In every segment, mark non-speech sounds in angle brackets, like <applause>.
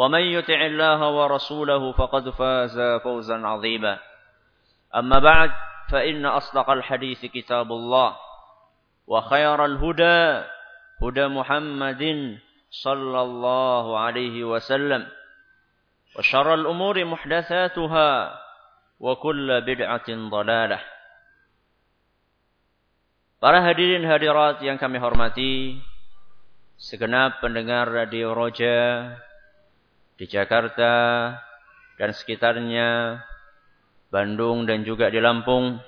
ومن يطع الله ورسوله فقد فاز فوزا عظيما. أما بعد فإن أصدق الحديث كتاب الله وخير الهدى هدى محمد صلى الله عليه وسلم وشر الأمور محدثاتها وكل بدعة ضلالة. Para hadirin hadirat yang kami hormati, segenap pendengar Radio Roja di Jakarta dan sekitarnya, Bandung dan juga di Lampung.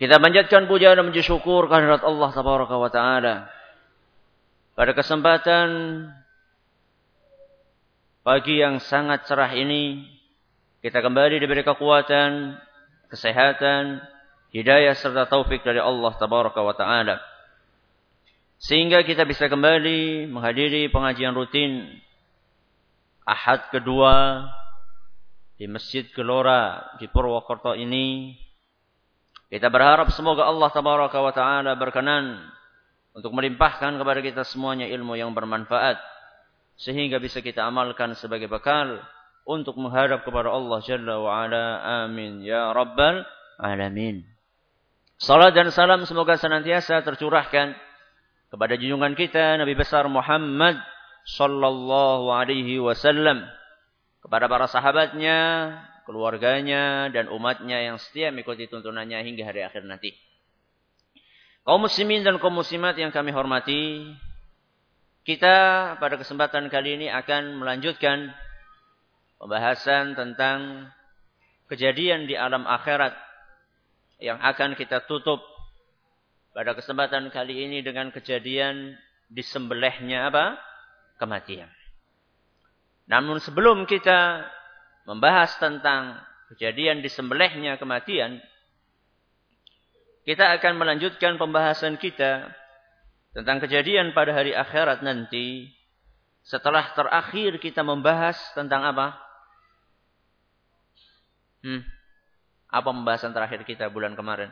Kita panjatkan puja dan puji syukur kehadirat Allah Tabaraka wa taala. Pada kesempatan pagi yang sangat cerah ini, kita kembali diberi kekuatan, kesehatan, hidayah serta taufik dari Allah Tabaraka wa taala. Sehingga kita bisa kembali menghadiri pengajian rutin Ahad kedua di Masjid Gelora di Purwokerto ini. Kita berharap semoga Allah Tabaraka wa Ta'ala berkenan untuk melimpahkan kepada kita semuanya ilmu yang bermanfaat. Sehingga bisa kita amalkan sebagai bekal untuk menghadap kepada Allah Jalla wa Ala. Amin. Ya Rabbal Alamin. Salat dan salam semoga senantiasa tercurahkan kepada junjungan kita Nabi besar Muhammad sallallahu alaihi wasallam kepada para sahabatnya, keluarganya dan umatnya yang setia mengikuti tuntunannya hingga hari akhir nanti. Kaum muslimin dan kaum muslimat yang kami hormati, kita pada kesempatan kali ini akan melanjutkan pembahasan tentang kejadian di alam akhirat yang akan kita tutup pada kesempatan kali ini dengan kejadian disembelihnya apa? Kematian. Namun sebelum kita membahas tentang kejadian disembelihnya kematian, kita akan melanjutkan pembahasan kita tentang kejadian pada hari akhirat nanti setelah terakhir kita membahas tentang apa? Hmm. Apa pembahasan terakhir kita bulan kemarin?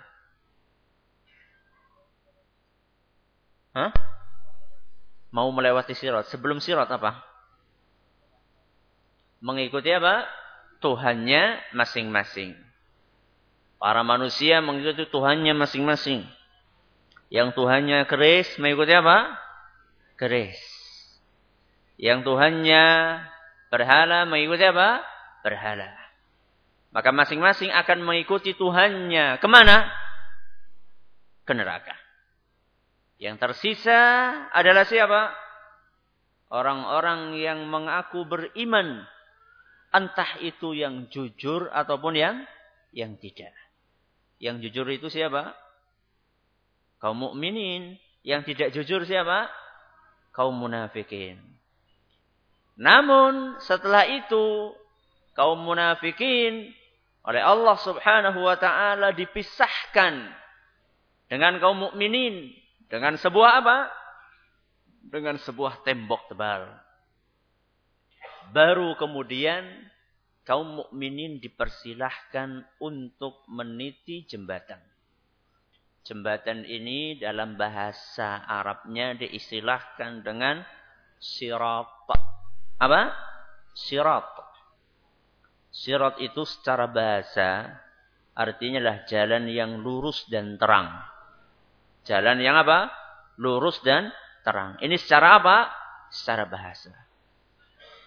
Hah? Mau melewati sirat. Sebelum sirat apa? Mengikuti apa? Tuhannya masing-masing. Para manusia mengikuti Tuhannya masing-masing. Yang Tuhannya keris mengikuti apa? Keris. Yang Tuhannya berhala mengikuti apa? Berhala. Maka masing-masing akan mengikuti Tuhannya. Ke mana? Ke neraka. Yang tersisa adalah siapa? Orang-orang yang mengaku beriman. Entah itu yang jujur ataupun yang yang tidak. Yang jujur itu siapa? Kaum mukminin. Yang tidak jujur siapa? Kaum munafikin. Namun setelah itu kaum munafikin oleh Allah Subhanahu wa taala dipisahkan dengan kaum mukminin dengan sebuah apa? Dengan sebuah tembok tebal. baru kemudian kaum mukminin dipersilahkan untuk meniti jembatan. Jembatan ini dalam bahasa Arabnya diistilahkan dengan sirat. Apa? Sirat. Sirat itu secara bahasa artinya lah jalan yang lurus dan terang. Jalan yang apa? Lurus dan terang. Ini secara apa? Secara bahasa.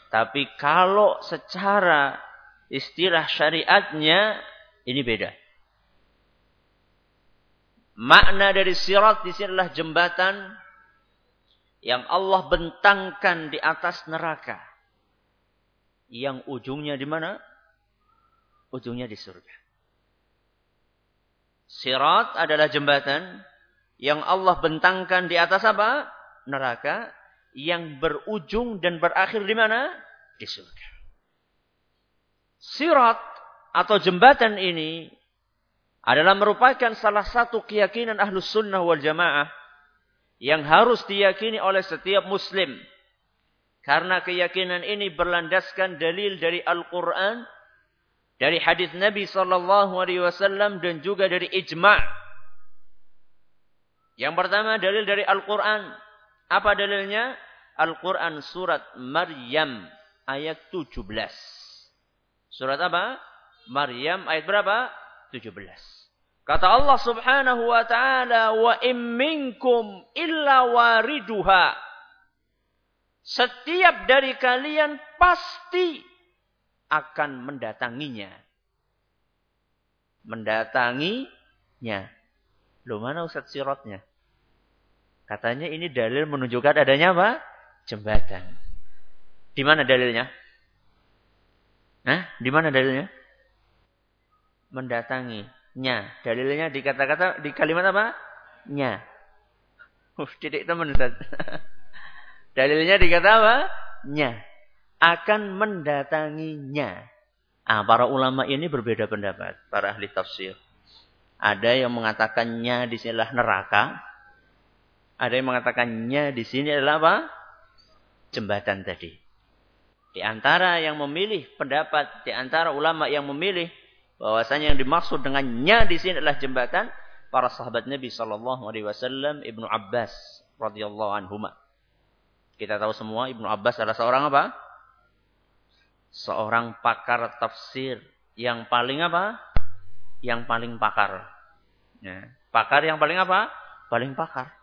Tapi kalau secara istilah syariatnya ini beda. Makna dari sirat di sini adalah jembatan yang Allah bentangkan di atas neraka. Yang ujungnya di mana? Ujungnya di surga. Sirat adalah jembatan yang Allah bentangkan di atas apa? Neraka yang berujung dan berakhir di mana? Di surga. Sirat atau jembatan ini adalah merupakan salah satu keyakinan ahlus sunnah wal jamaah yang harus diyakini oleh setiap muslim. Karena keyakinan ini berlandaskan dalil dari Al-Quran, dari hadis Nabi Sallallahu Alaihi Wasallam dan juga dari ijma'. Yang pertama dalil dari Al-Quran. Apa dalilnya? Al-Quran surat Maryam ayat 17. Surat apa? Maryam ayat berapa? 17. Kata Allah Subhanahu wa taala, "Wa im minkum illa wariduha." Setiap dari kalian pasti akan mendatanginya. Mendatanginya. Loh mana Ustaz sirotnya? Katanya ini dalil menunjukkan adanya apa? Jembatan. Di mana dalilnya? Hah? Di mana dalilnya? Mendatangi nya. Dalilnya di kata-kata di kalimat apa? Nya. Uh, titik teman. <laughs> Dalilnya di kata apa? Nya. Akan mendatanginya. Ah, para ulama ini berbeda pendapat, para ahli tafsir. Ada yang mengatakannya di sinilah neraka. Ada yang mengatakannya di sini adalah apa? Jembatan tadi. Di antara yang memilih pendapat, di antara ulama yang memilih bahwasanya yang dimaksud dengannya di sini adalah jembatan para sahabat Nabi sallallahu alaihi wasallam Ibnu Abbas radhiyallahu anhu. Kita tahu semua Ibnu Abbas adalah seorang apa? Seorang pakar tafsir yang paling apa? Yang paling pakar. Ya. Pakar yang paling apa? Paling pakar.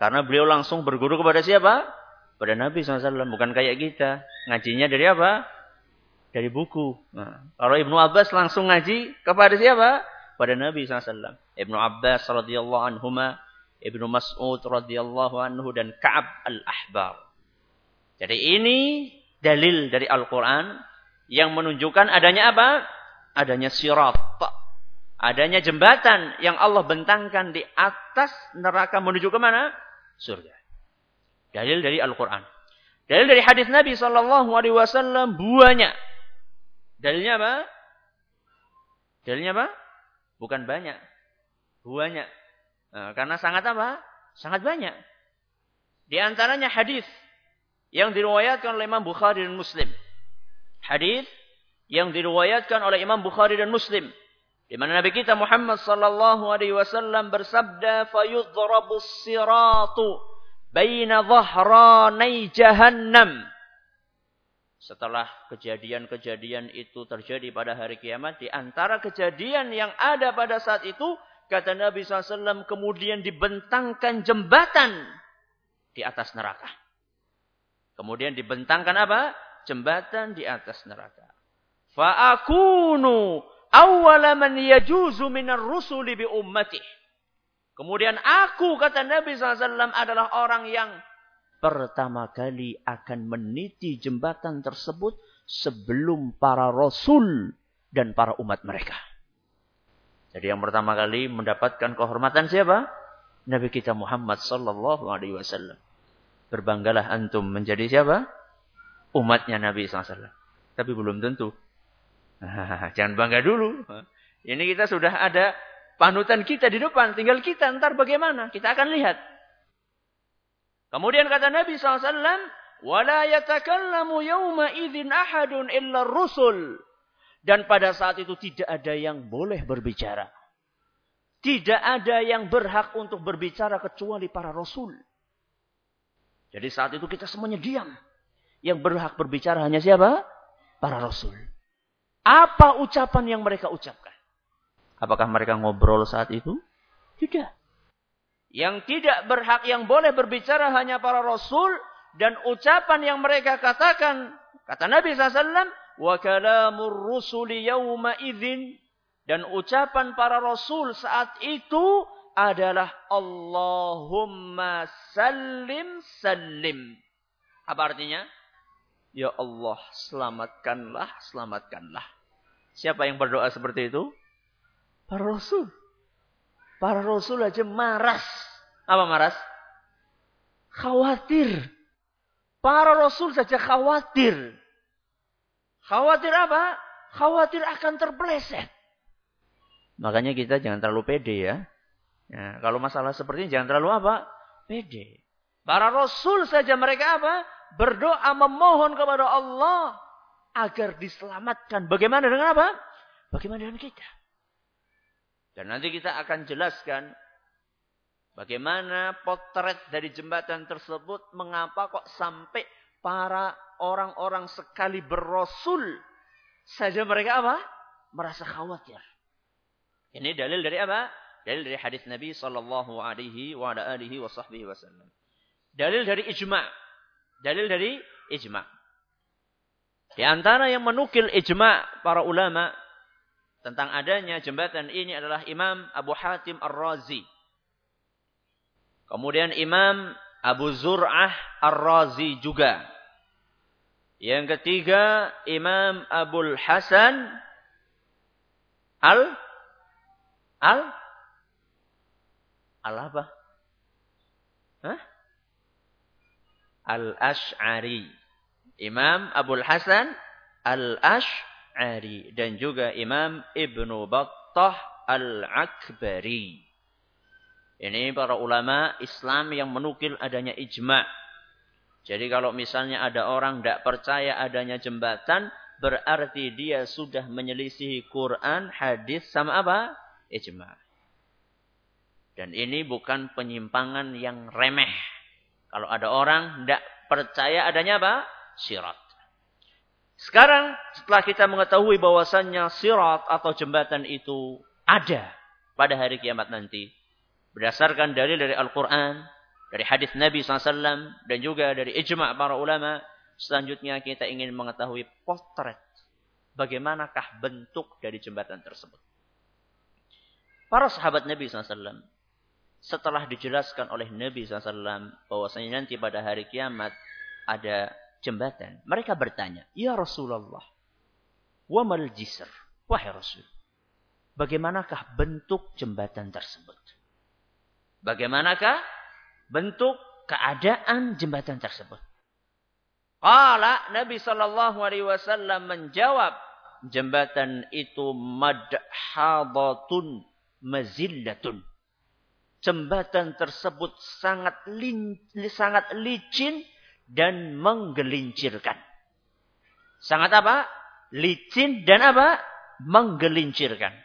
Karena beliau langsung berguru kepada siapa? Pada Nabi SAW. Bukan kayak kita. Ngajinya dari apa? dari buku. Nah, kalau Ibnu Abbas langsung ngaji kepada siapa? Pada Nabi SAW. Ibnu Abbas radhiyallahu anhu, Ibnu Mas'ud radhiyallahu anhu dan Ka'ab al-Ahbar. Jadi ini dalil dari Al-Quran yang menunjukkan adanya apa? Adanya sirat. Adanya jembatan yang Allah bentangkan di atas neraka menuju ke mana? Surga. Dalil dari Al-Quran. Dalil dari hadis Nabi Sallallahu Alaihi Wasallam banyak Dalilnya apa? Dalilnya apa? Bukan banyak. Banyak. Nah, karena sangat apa? Sangat banyak. Di antaranya hadis yang diriwayatkan oleh Imam Bukhari dan Muslim. Hadis yang diriwayatkan oleh Imam Bukhari dan Muslim di mana Nabi kita Muhammad sallallahu alaihi wasallam bersabda fayudrabu siratu baina dhahranai jahannam setelah kejadian-kejadian itu terjadi pada hari kiamat, di antara kejadian yang ada pada saat itu, kata Nabi SAW, kemudian dibentangkan jembatan di atas neraka. Kemudian dibentangkan apa? Jembatan di atas neraka. Fa'akunu awwala man yajuzu minar rusuli bi ummatih. Kemudian aku, kata Nabi SAW, adalah orang yang pertama kali akan meniti jembatan tersebut sebelum para rasul dan para umat mereka. Jadi yang pertama kali mendapatkan kehormatan siapa? Nabi kita Muhammad sallallahu alaihi wasallam. Berbanggalah antum menjadi siapa? Umatnya Nabi SAW. Tapi belum tentu. <laughs> Jangan bangga dulu. Ini kita sudah ada panutan kita di depan. Tinggal kita ntar bagaimana. Kita akan lihat. Kemudian kata Nabi SAW, Wala yatakallamu yawma idzin ahadun illa rusul. Dan pada saat itu tidak ada yang boleh berbicara. Tidak ada yang berhak untuk berbicara kecuali para rasul. Jadi saat itu kita semuanya diam. Yang berhak berbicara hanya siapa? Para rasul. Apa ucapan yang mereka ucapkan? Apakah mereka ngobrol saat itu? Tidak. Yang tidak berhak yang boleh berbicara hanya para rasul dan ucapan yang mereka katakan kata Nabi SAW wa kalamur rusuli yawma idzin dan ucapan para rasul saat itu adalah Allahumma sallim sallim. Apa artinya? Ya Allah, selamatkanlah, selamatkanlah. Siapa yang berdoa seperti itu? Para rasul. Para rasul aja maras. Apa maras? Khawatir. Para rasul saja khawatir. Khawatir apa? Khawatir akan terpleset. Makanya kita jangan terlalu pede ya. ya kalau masalah seperti ini jangan terlalu apa? Pede. Para rasul saja mereka apa? Berdoa memohon kepada Allah agar diselamatkan. Bagaimana dengan apa? Bagaimana dengan kita? Dan nanti kita akan jelaskan bagaimana potret dari jembatan tersebut, mengapa kok sampai para orang-orang sekali berrasul saja mereka apa? Merasa khawatir. Ini dalil dari apa? Dalil dari hadis Nabi sallallahu alaihi wasallam. Dalil dari ijma'. Dalil dari ijma'. Di antara yang menukil ijma' para ulama tentang adanya jembatan ini adalah Imam Abu Hatim Ar-Razi. Kemudian Imam Abu Zur'ah Ar-Razi juga. Yang ketiga Imam Abul Hasan Al Al Al apa? Hah? Al-Ash'ari. Imam Abdul Hasan Al-Ash'ari. Dan juga Imam Ibnu Battah Al-Akbari. Ini para ulama Islam yang menukil adanya ijma'. Jadi kalau misalnya ada orang tidak percaya adanya jembatan, berarti dia sudah menyelisihi Quran, hadis, sama apa? ijma. Dan ini bukan penyimpangan yang remeh. Kalau ada orang tidak percaya adanya apa? Sirat. Sekarang setelah kita mengetahui bahwasannya sirat atau jembatan itu ada pada hari kiamat nanti. Berdasarkan dalil dari Al-Quran, dari hadis Nabi SAW, dan juga dari ijma' para ulama. Selanjutnya kita ingin mengetahui potret. Bagaimanakah bentuk dari jembatan tersebut. Para sahabat Nabi SAW setelah dijelaskan oleh Nabi SAW bahwasanya nanti pada hari kiamat ada jembatan. Mereka bertanya, Ya Rasulullah, wa mal jisr? Wahai Rasul, bagaimanakah bentuk jembatan tersebut? Bagaimanakah bentuk keadaan jembatan tersebut? Kala Nabi Shallallahu Alaihi Wasallam menjawab, jembatan itu madhadatun mazillatun. Jembatan tersebut sangat lin, sangat licin dan menggelincirkan. Sangat apa? Licin dan apa? Menggelincirkan.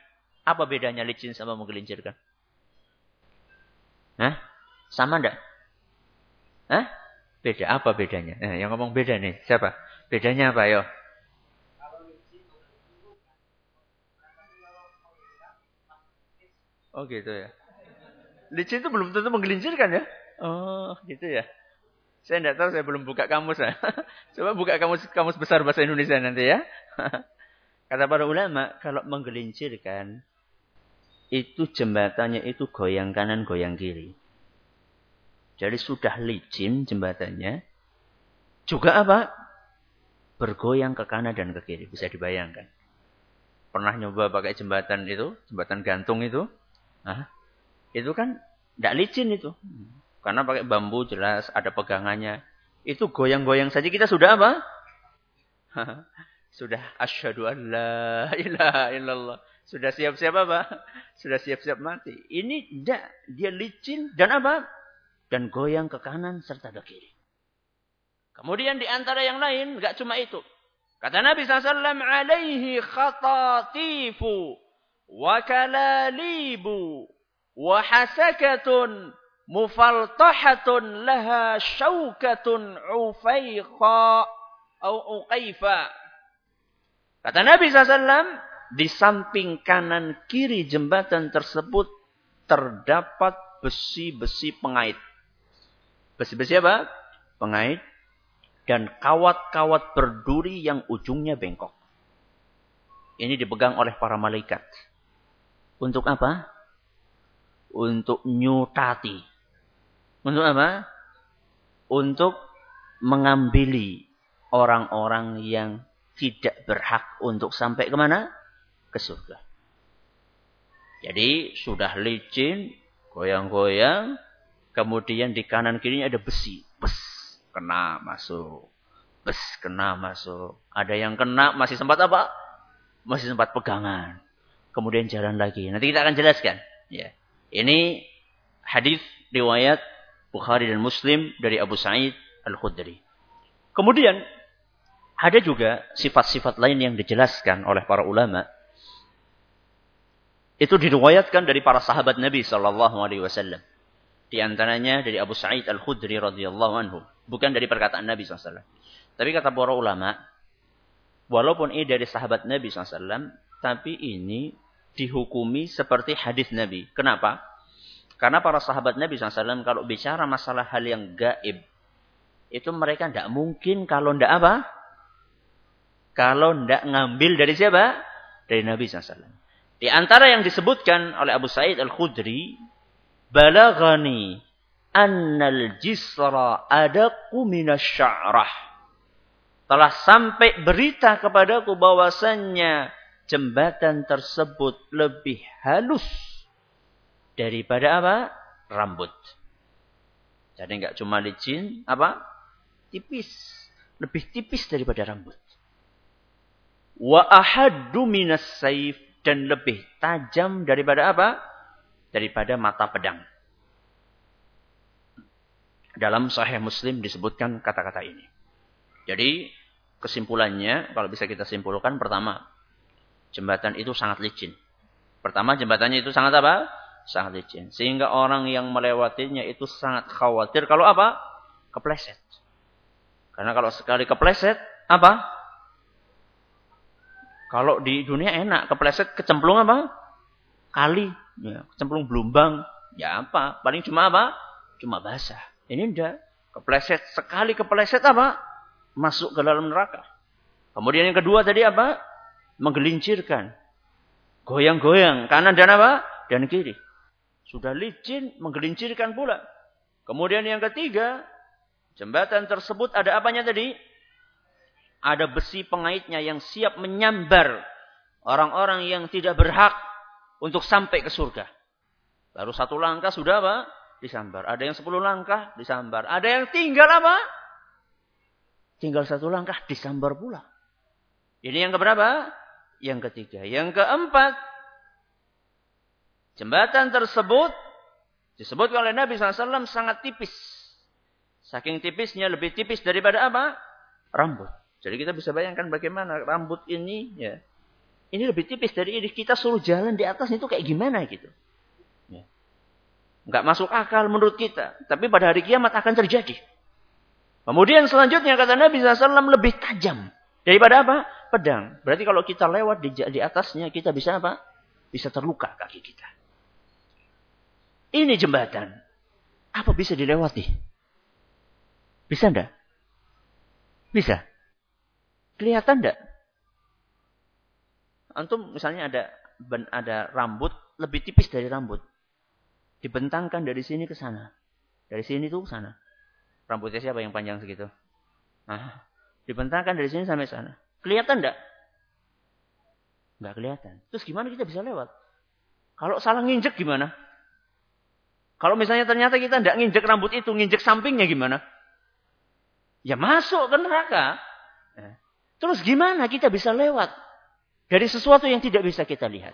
Apa bedanya licin sama menggelincirkan? Hah? Sama enggak? Hah? Beda. Apa bedanya? Eh, yang ngomong beda nih. Siapa? Bedanya apa? Yo. Oh gitu ya. Licin itu belum tentu menggelincirkan ya. Oh gitu ya. Saya tidak tahu, saya belum buka kamus. Ya. <laughs> Coba buka kamus kamus besar bahasa Indonesia nanti ya. <laughs> Kata para ulama, kalau menggelincirkan, itu jembatannya itu goyang kanan, goyang kiri. Jadi sudah licin jembatannya. Juga apa? Bergoyang ke kanan dan ke kiri. Bisa dibayangkan. Pernah nyoba pakai jembatan itu, jembatan gantung itu. Hah? Itu kan tidak licin itu. Karena pakai bambu jelas, ada pegangannya. Itu goyang-goyang saja kita sudah apa? <laughs> sudah asyhadu an la <laughs> ilaha illallah. Sudah siap-siap apa? <laughs> Sudah siap-siap mati. Ini tidak. Dia licin dan apa? Dan goyang ke kanan serta ke kiri. Kemudian di antara yang lain, enggak cuma itu. Kata Nabi SAW, alaihi khatatifu wa kalalibu wa hasakatun mufaltahatun laha syaukatun ufaiqa au uqaifa. Kata Nabi SAW, di samping kanan kiri jembatan tersebut terdapat besi-besi pengait. Besi-besi apa? Pengait dan kawat-kawat berduri yang ujungnya bengkok. Ini dipegang oleh para malaikat. Untuk apa? Untuk nyutati. Untuk apa? Untuk mengambili orang-orang yang tidak berhak untuk sampai ke mana? Ke surga. Jadi sudah licin, goyang-goyang, kemudian di kanan kirinya ada besi. Bes kena masuk. Bes, kena masuk. Ada yang kena masih sempat apa? Masih sempat pegangan. Kemudian jalan lagi. Nanti kita akan jelaskan. Ya. Ini hadis riwayat Bukhari dan Muslim dari Abu Sa'id Al-Khudri. Kemudian ada juga sifat-sifat lain yang dijelaskan oleh para ulama. Itu diriwayatkan dari para sahabat Nabi Sallallahu Alaihi Wasallam. Di antaranya dari Abu Sa'id Al-Khudri radhiyallahu anhu. Bukan dari perkataan Nabi SAW. Tapi kata para ulama, walaupun ini dari sahabat Nabi SAW, tapi ini dihukumi seperti hadis Nabi. Kenapa? Karena para sahabat Nabi SAW kalau bicara masalah hal yang gaib, itu mereka tidak mungkin kalau tidak apa? Kalau tidak ngambil dari siapa? Dari Nabi SAW. Di antara yang disebutkan oleh Abu Sa'id Al-Khudri, Balagani annal jisra adaku minasya'rah. Telah sampai berita kepadaku bahwasannya jembatan tersebut lebih halus daripada apa? Rambut. Jadi enggak cuma licin, apa? Tipis. Lebih tipis daripada rambut. Wa ahaddu minas saif. Dan lebih tajam daripada apa? Daripada mata pedang. Dalam Sahih Muslim disebutkan kata-kata ini. Jadi kesimpulannya kalau bisa kita simpulkan pertama jembatan itu sangat licin. Pertama jembatannya itu sangat apa? Sangat licin. Sehingga orang yang melewatinya itu sangat khawatir kalau apa? Kepleset. Karena kalau sekali kepleset apa? Kalau di dunia enak, kepleset kecemplung apa? Kali, ya, kecemplung belumbang, ya apa? Paling cuma apa? Cuma basah. Ini enggak. Kepleset. Sekali kepleset apa? Masuk ke dalam neraka. Kemudian yang kedua tadi apa? Menggelincirkan. Goyang-goyang. Kanan dan apa? Dan kiri. Sudah licin, menggelincirkan pula. Kemudian yang ketiga, jembatan tersebut ada apanya tadi? Ada besi pengaitnya yang siap menyambar orang-orang yang tidak berhak untuk sampai ke surga. Baru satu langkah sudah apa? disambar. Ada yang sepuluh langkah disambar. Ada yang tinggal apa? Tinggal satu langkah disambar pula. Ini yang keberapa? Yang ketiga. Yang keempat. Jembatan tersebut disebut oleh Nabi SAW sangat tipis. Saking tipisnya lebih tipis daripada apa? Rambut. Jadi kita bisa bayangkan bagaimana rambut ini ya. Ini lebih tipis dari ini. Kita suruh jalan di atas itu kayak gimana gitu. Enggak masuk akal menurut kita. Tapi pada hari kiamat akan terjadi. Kemudian selanjutnya kata Nabi SAW lebih tajam. Daripada apa? Pedang. Berarti kalau kita lewat di, di atasnya kita bisa apa? Bisa terluka kaki kita. Ini jembatan. Apa bisa dilewati? Bisa enggak? Bisa. Kelihatan enggak? Antum misalnya ada ada rambut lebih tipis dari rambut. Dibentangkan dari sini ke sana. Dari sini tuh ke sana. Rambutnya siapa yang panjang segitu? Nah, dibentangkan dari sini sampai sana. Kelihatan enggak? Enggak kelihatan. Terus gimana kita bisa lewat? Kalau salah nginjek gimana? Kalau misalnya ternyata kita enggak nginjek rambut itu, nginjek sampingnya gimana? Ya masuk ke neraka. Nah, terus gimana kita bisa lewat dari sesuatu yang tidak bisa kita lihat?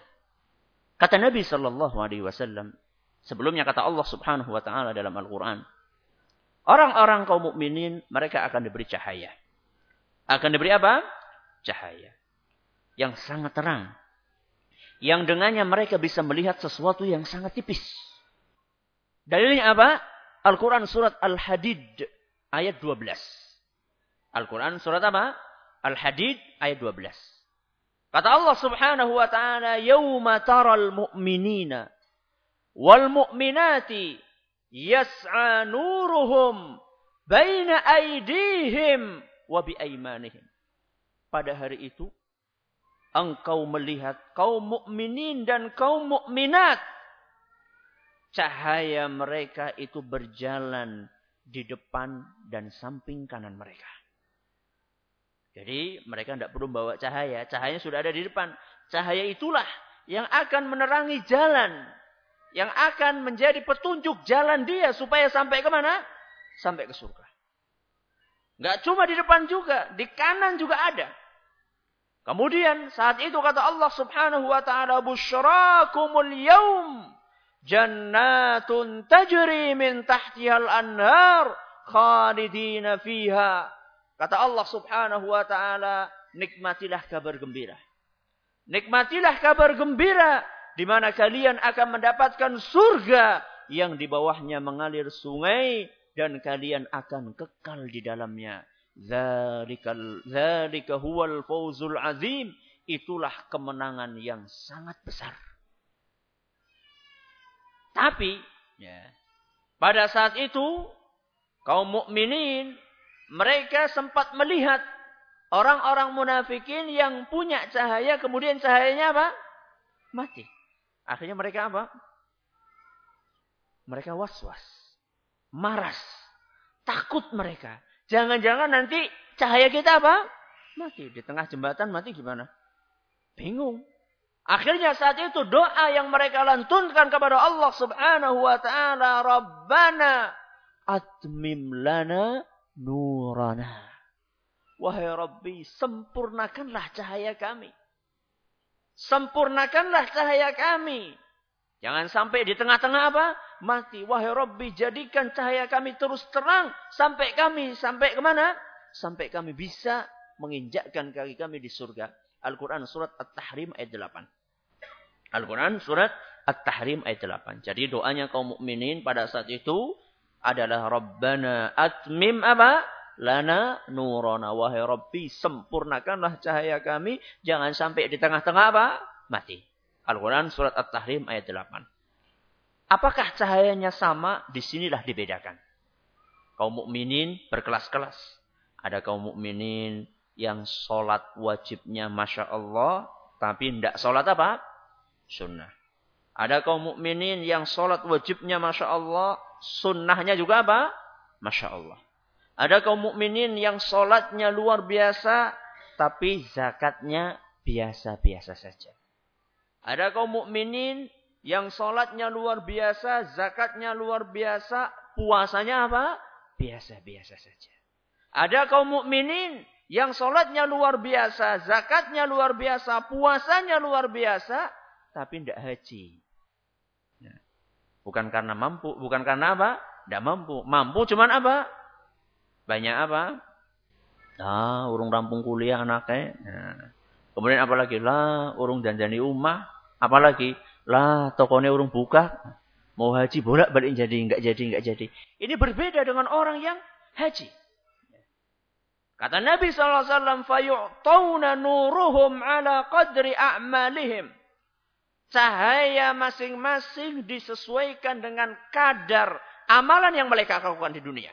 Kata Nabi Shallallahu Alaihi Wasallam, Sebelumnya kata Allah Subhanahu wa taala dalam Al-Qur'an, Orang-orang kaum mukminin mereka akan diberi cahaya. Akan diberi apa? Cahaya. Yang sangat terang. Yang dengannya mereka bisa melihat sesuatu yang sangat tipis. Dalilnya apa? Al-Quran surat Al-Hadid ayat 12. Al-Quran surat apa? Al-Hadid ayat 12. Kata Allah subhanahu wa ta'ala, Yawma taral mu'minina wal mu'minati yas'a nuruhum baina aidihim wa biaimanihim. Pada hari itu engkau melihat kaum mukminin dan kaum mukminat cahaya mereka itu berjalan di depan dan samping kanan mereka. Jadi mereka tidak perlu bawa cahaya. Cahayanya sudah ada di depan. Cahaya itulah yang akan menerangi jalan yang akan menjadi petunjuk jalan dia supaya sampai ke mana? Sampai ke surga. Enggak cuma di depan juga, di kanan juga ada. Kemudian saat itu kata Allah Subhanahu wa taala busyrakumul yaum jannatun tajri min tahtihal anhar khalidina fiha. Kata Allah Subhanahu wa taala, nikmatilah kabar gembira. Nikmatilah kabar gembira di mana kalian akan mendapatkan surga yang di bawahnya mengalir sungai dan kalian akan kekal di dalamnya. Zalikal zalika huwal fawzul azim. Itulah kemenangan yang sangat besar. Tapi ya, pada saat itu kaum mukminin mereka sempat melihat orang-orang munafikin yang punya cahaya kemudian cahayanya apa? Mati. Akhirnya mereka apa? Mereka was-was. Maras. Takut mereka. Jangan-jangan nanti cahaya kita apa? Mati. Di tengah jembatan mati gimana? Bingung. Akhirnya saat itu doa yang mereka lantunkan kepada Allah subhanahu wa ta'ala. Rabbana atmim lana nurana. Wahai Rabbi, sempurnakanlah cahaya kami. Sempurnakanlah cahaya kami. Jangan sampai di tengah-tengah apa? Mati. Wahai Rabbi, jadikan cahaya kami terus terang. Sampai kami, sampai ke mana? Sampai kami bisa menginjakkan kaki kami di surga. Al-Quran surat At-Tahrim ayat 8. Al-Quran surat At-Tahrim ayat 8. Jadi doanya kaum mukminin pada saat itu adalah Rabbana atmim apa? lana nurona wahai Rabbi sempurnakanlah cahaya kami jangan sampai di tengah-tengah apa mati Al-Quran surat At-Tahrim ayat 8 apakah cahayanya sama? Di sinilah dibedakan. Kaum mukminin berkelas-kelas. Ada kaum mukminin yang sholat wajibnya masya Allah tapi tidak sholat apa? Sunnah. Ada kaum mukminin yang sholat wajibnya masya Allah sunnahnya juga apa? Masya Allah. Ada kaum mukminin yang sholatnya luar biasa, tapi zakatnya biasa-biasa saja. Ada kaum mukminin yang sholatnya luar biasa, zakatnya luar biasa, puasanya apa? Biasa-biasa saja. Ada kaum mukminin yang sholatnya luar biasa, zakatnya luar biasa, puasanya luar biasa, tapi tidak haji. Nah, bukan karena mampu, bukan karena apa? Tidak mampu. Mampu cuman apa? Banyak apa? Ah, urung rampung kuliah anaknya. Nah. Kemudian apalagi lah, urung janjani rumah. Apalagi lah, tokonya urung buka. Mau haji bolak balik jadi, enggak jadi, enggak jadi. Ini berbeda dengan orang yang haji. Kata Nabi SAW, فَيُعْطَوْنَ nuruhum ala qadri a'malihim. Cahaya masing-masing disesuaikan dengan kadar amalan yang mereka lakukan di dunia.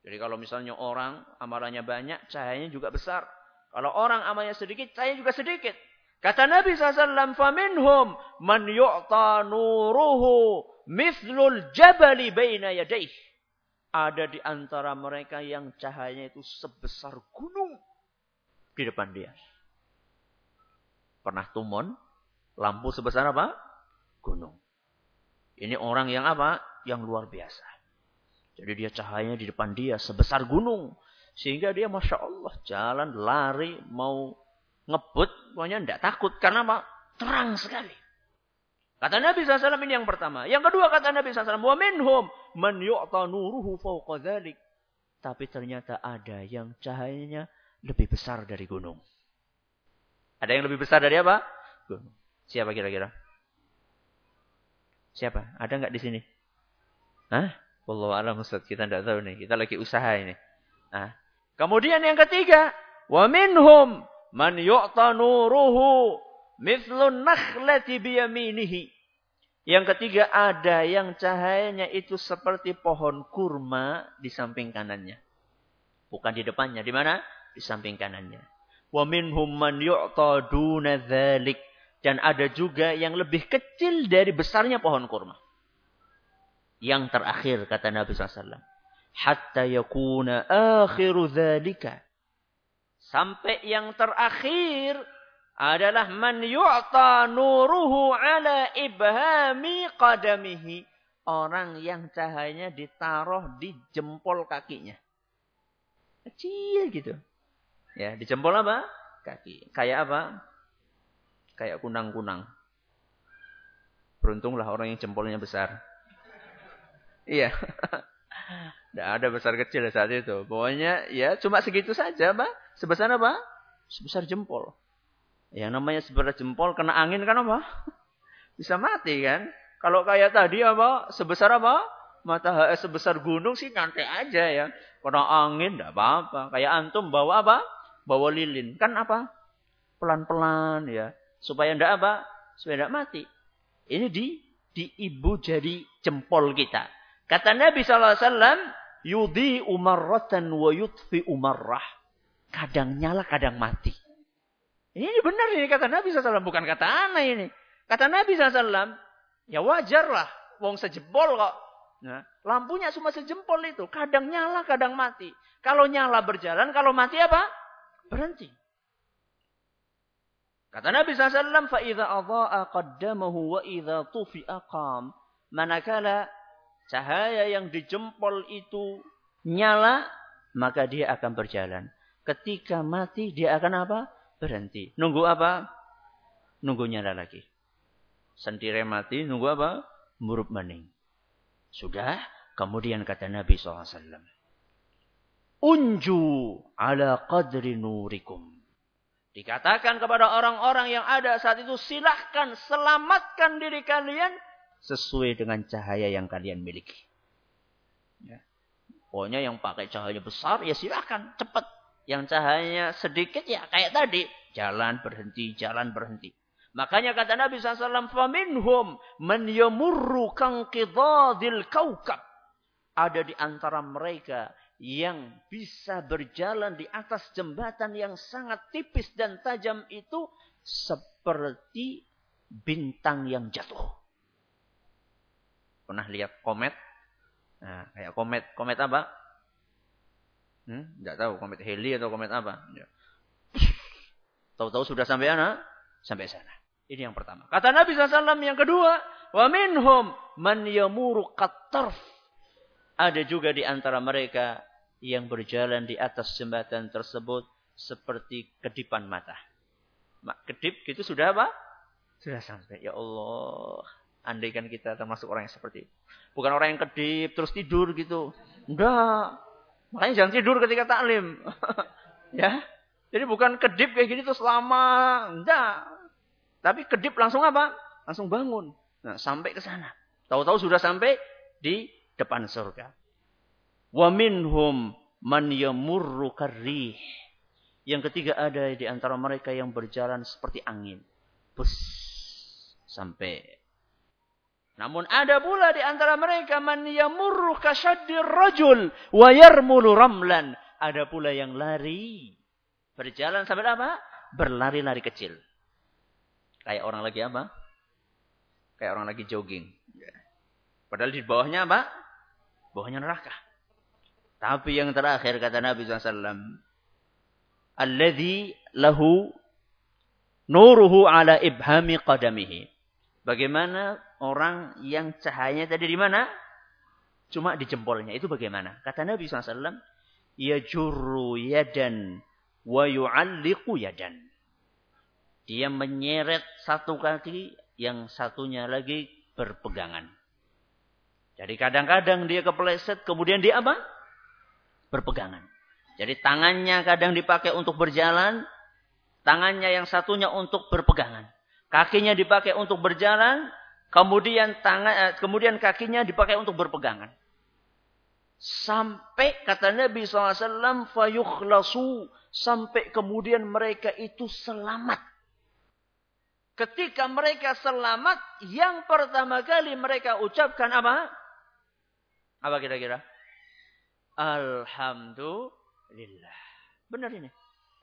Jadi kalau misalnya orang amalannya banyak, cahayanya juga besar. Kalau orang amalnya sedikit, cahayanya juga sedikit. Kata Nabi SAW, فَمِنْهُمْ مَنْ يُعْطَى نُورُهُ مِثْلُ الْجَبَلِ بَيْنَ يَدَيْهِ Ada di antara mereka yang cahayanya itu sebesar gunung di depan dia. Pernah tumon, lampu sebesar apa? Gunung. Ini orang yang apa? Yang luar biasa. Jadi dia cahayanya di depan dia sebesar gunung. Sehingga dia Masya Allah jalan, lari, mau ngebut. Pokoknya tidak takut. Karena apa? Terang sekali. Kata Nabi SAW ini yang pertama. Yang kedua kata Nabi SAW, wa minhum man yu'ta nuruhu. Tapi ternyata ada yang cahayanya lebih besar dari gunung. Ada yang lebih besar dari apa? Gunung. Siapa kira-kira? Siapa? Ada nggak di sini? Hah? Wallahu a'lam Ustaz, kita tidak tahu nih. Kita lagi usaha ini. Ah. Kemudian yang ketiga, wa minhum man yu'ta nuruhu mithlun nakhlati biyaminihi. Yang ketiga ada yang cahayanya itu seperti pohon kurma di samping kanannya. Bukan di depannya, di mana? Di samping kanannya. Wa minhum man yu'ta duna dhalik. Dan ada juga yang lebih kecil dari besarnya pohon kurma. Yang terakhir kata Nabi SAW. Hatta yakuna akhiru dhalika. Sampai yang terakhir adalah man yu'ta nuruhu ala ibhami qadamihi. Orang yang cahayanya ditaruh di jempol kakinya. Kecil gitu. Ya, di jempol apa? Kaki. Kayak apa? Kayak kunang-kunang. Beruntunglah orang yang jempolnya besar. Iya. <laughs> Tidak ada besar kecil saat itu. Pokoknya ya cuma segitu saja, Pak. Sebesar apa? Sebesar jempol. Yang namanya sebesar jempol kena angin kan apa? <laughs> Bisa mati kan? Kalau kayak tadi apa? Sebesar apa? Matahari sebesar gunung sih ngantek aja ya. Kena angin enggak apa-apa. Kayak antum bawa apa? Bawa lilin. Kan apa? Pelan-pelan ya. Supaya enggak apa? Supaya enggak mati. Ini di di ibu jadi jempol kita. Kata Nabi SAW, Yudi umarratan wa yutfi umarrah. Kadang nyala, kadang mati. Ini benar ini kata Nabi SAW, bukan kata anak ini. Kata Nabi SAW, ya wajar lah, wong sejempol kok. Nah, lampunya cuma sejempol itu, kadang nyala, kadang mati. Kalau nyala berjalan, kalau mati apa? Berhenti. Kata Nabi SAW, فَإِذَا أَضَاءَ قَدَّمَهُ وَإِذَا طُفِئَ قَامْ Manakala cahaya yang dijempol itu nyala, maka dia akan berjalan. Ketika mati, dia akan apa? berhenti. Nunggu apa? Nunggu nyala lagi. Sentire mati, nunggu apa? Murup maning. Sudah, kemudian kata Nabi SAW. Unju ala qadri nurikum. Dikatakan kepada orang-orang yang ada saat itu, silahkan selamatkan diri kalian sesuai dengan cahaya yang kalian miliki. Ya. Pokoknya yang pakai cahaya besar, ya silahkan, cepat. Yang cahayanya sedikit ya kayak tadi. Jalan berhenti, jalan berhenti. Makanya kata Nabi SAW, فَمِنْهُمْ مَنْ يَمُرُّ كَنْقِضَادِلْ kaukab. Ada di antara mereka yang bisa berjalan di atas jembatan yang sangat tipis dan tajam itu seperti bintang yang jatuh. Pernah lihat komet? Nah, kayak komet. Komet apa? Hmm? Tidak tahu komet Heli atau komet apa. Ya. <laughs> Tahu-tahu sudah sampai mana? Sampai sana. Ini yang pertama. Kata Nabi SAW yang kedua. Wa minhum man yamuru. Ada juga di antara mereka yang berjalan di atas jembatan tersebut seperti kedipan mata. Kedip gitu sudah apa? Sudah sampai. Ya Allah. Andaikan kita termasuk orang yang seperti itu. Bukan orang yang kedip terus tidur gitu. Enggak. Makanya jangan tidur ketika taklim. <laughs> ya. Jadi bukan kedip kayak gini terus lama. Enggak. Tapi kedip langsung apa? Langsung bangun. Nah, sampai ke sana. Tahu-tahu sudah sampai di depan surga. Wa minhum man yamurru karrih. Yang ketiga ada di antara mereka yang berjalan seperti angin. Bus. Sampai namun ada pula di antara mereka man yamurru kasyaddir rajul wa yarmulu ramlan. Ada pula yang lari. Berjalan sampai apa? Berlari-lari kecil. Kayak orang lagi apa? Kayak orang lagi jogging. Padahal di bawahnya apa? Bawahnya neraka. Tapi yang terakhir kata Nabi SAW. Alladhi lahu nuruhu ala ibhami qadamihi. Bagaimana orang yang cahayanya tadi di mana? Cuma di jempolnya. Itu bagaimana? Kata Nabi SAW, Yajurru yadan wa yu'alliqu yadan. Dia menyeret satu kaki yang satunya lagi berpegangan. Jadi kadang-kadang dia kepleset, kemudian dia apa? Berpegangan. Jadi tangannya kadang dipakai untuk berjalan, tangannya yang satunya untuk berpegangan. Kakinya dipakai untuk berjalan, kemudian tangan eh, kemudian kakinya dipakai untuk berpegangan. Sampai kata Nabi SAW, fayukhlasu. Sampai kemudian mereka itu selamat. Ketika mereka selamat, yang pertama kali mereka ucapkan apa? Apa kira-kira? Alhamdulillah. Benar ini.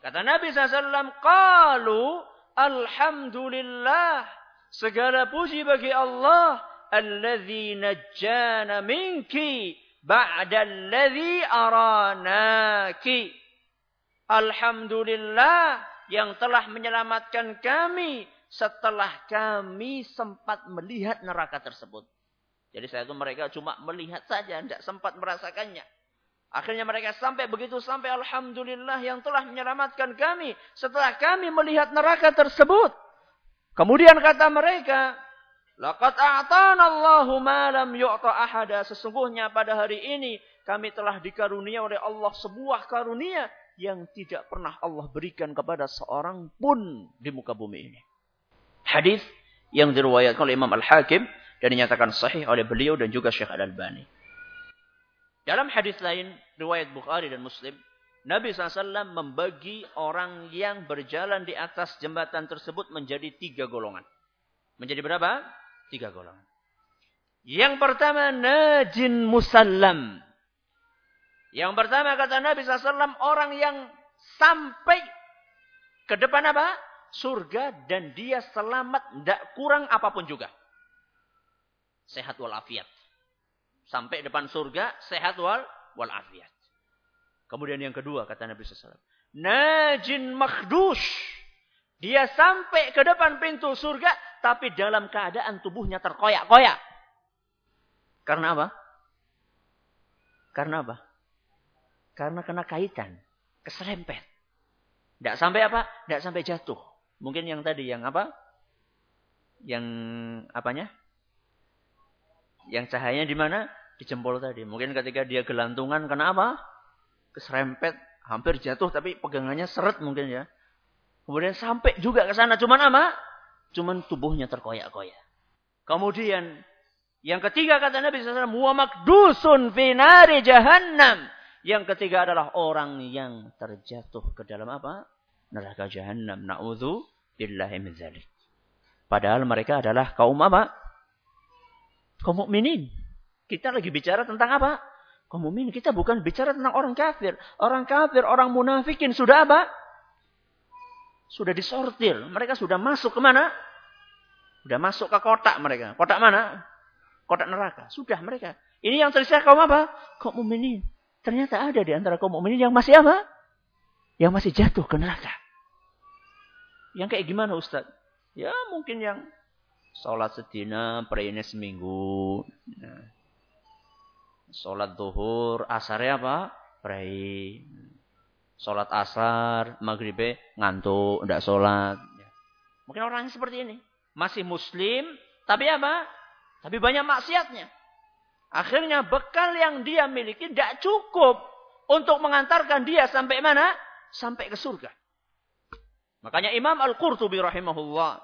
Kata Nabi SAW, Qalu Alhamdulillah. Segala puji bagi Allah. Alladhi najjana minki. Ba'dalladhi aranaki. Alhamdulillah. Yang telah menyelamatkan kami. Setelah kami sempat melihat neraka tersebut. Jadi saya itu mereka cuma melihat saja, tidak sempat merasakannya. Akhirnya mereka sampai begitu sampai Alhamdulillah yang telah menyelamatkan kami. Setelah kami melihat neraka tersebut. Kemudian kata mereka. Laqad a'tana Allahu ma lam yu'ta ahada. Sesungguhnya pada hari ini kami telah dikarunia oleh Allah sebuah karunia yang tidak pernah Allah berikan kepada seorang pun di muka bumi ini. Hadis yang diriwayatkan oleh Imam Al-Hakim dan dinyatakan sahih oleh beliau dan juga Syekh Al-Albani. Dalam hadis lain, riwayat Bukhari dan Muslim, Nabi SAW membagi orang yang berjalan di atas jembatan tersebut menjadi tiga golongan. Menjadi berapa? Tiga golongan. Yang pertama, najin musallam. Yang pertama kata Nabi SAW, orang yang sampai ke depan apa? Surga dan dia selamat, tidak kurang apa pun juga sehat walafiat. Sampai depan surga, sehat wal walafiat. Kemudian yang kedua, kata Nabi SAW. Najin makdush. Dia sampai ke depan pintu surga, tapi dalam keadaan tubuhnya terkoyak-koyak. Karena apa? Karena apa? Karena kena kaitan, keserempet. Tidak sampai apa? Tidak sampai jatuh. Mungkin yang tadi, yang apa? Yang apanya? Yang cahayanya di mana? Di jempol tadi. Mungkin ketika dia gelantungan kenapa? Keserempet, hampir jatuh tapi pegangannya seret mungkin ya. Kemudian sampai juga ke sana cuman apa? Cuman tubuhnya terkoyak-koyak. Kemudian yang ketiga kata Nabi SAW, wa makdusun finari jahannam. Yang ketiga adalah orang yang terjatuh ke dalam apa? Neraka jahannam. Na'udhu billahi min Padahal mereka adalah kaum apa? kaum mukminin. Kita lagi bicara tentang apa? Mukminin. Kita bukan bicara tentang orang kafir. Orang kafir, orang munafikin sudah apa? Sudah disortir. Mereka sudah masuk ke mana? Sudah masuk ke kotak mereka. Kotak mana? Kotak neraka. Sudah mereka. Ini yang tersisa kaum apa? Kaum mukminin. Ternyata ada di antara kaum mukminin yang masih apa? Yang masih jatuh ke neraka. Yang kayak gimana Ustaz? Ya mungkin yang Sholat sedina, perayaan seminggu. Nah. Sholat duhur, asarnya apa? Pray. Sholat asar, maghrib ngantuk, tidak sholat. Ya. Mungkin orangnya seperti ini. Masih muslim, tapi apa? Tapi banyak maksiatnya. Akhirnya bekal yang dia miliki tidak cukup untuk mengantarkan dia sampai mana? Sampai ke surga. Makanya Imam Al-Qurtubi rahimahullah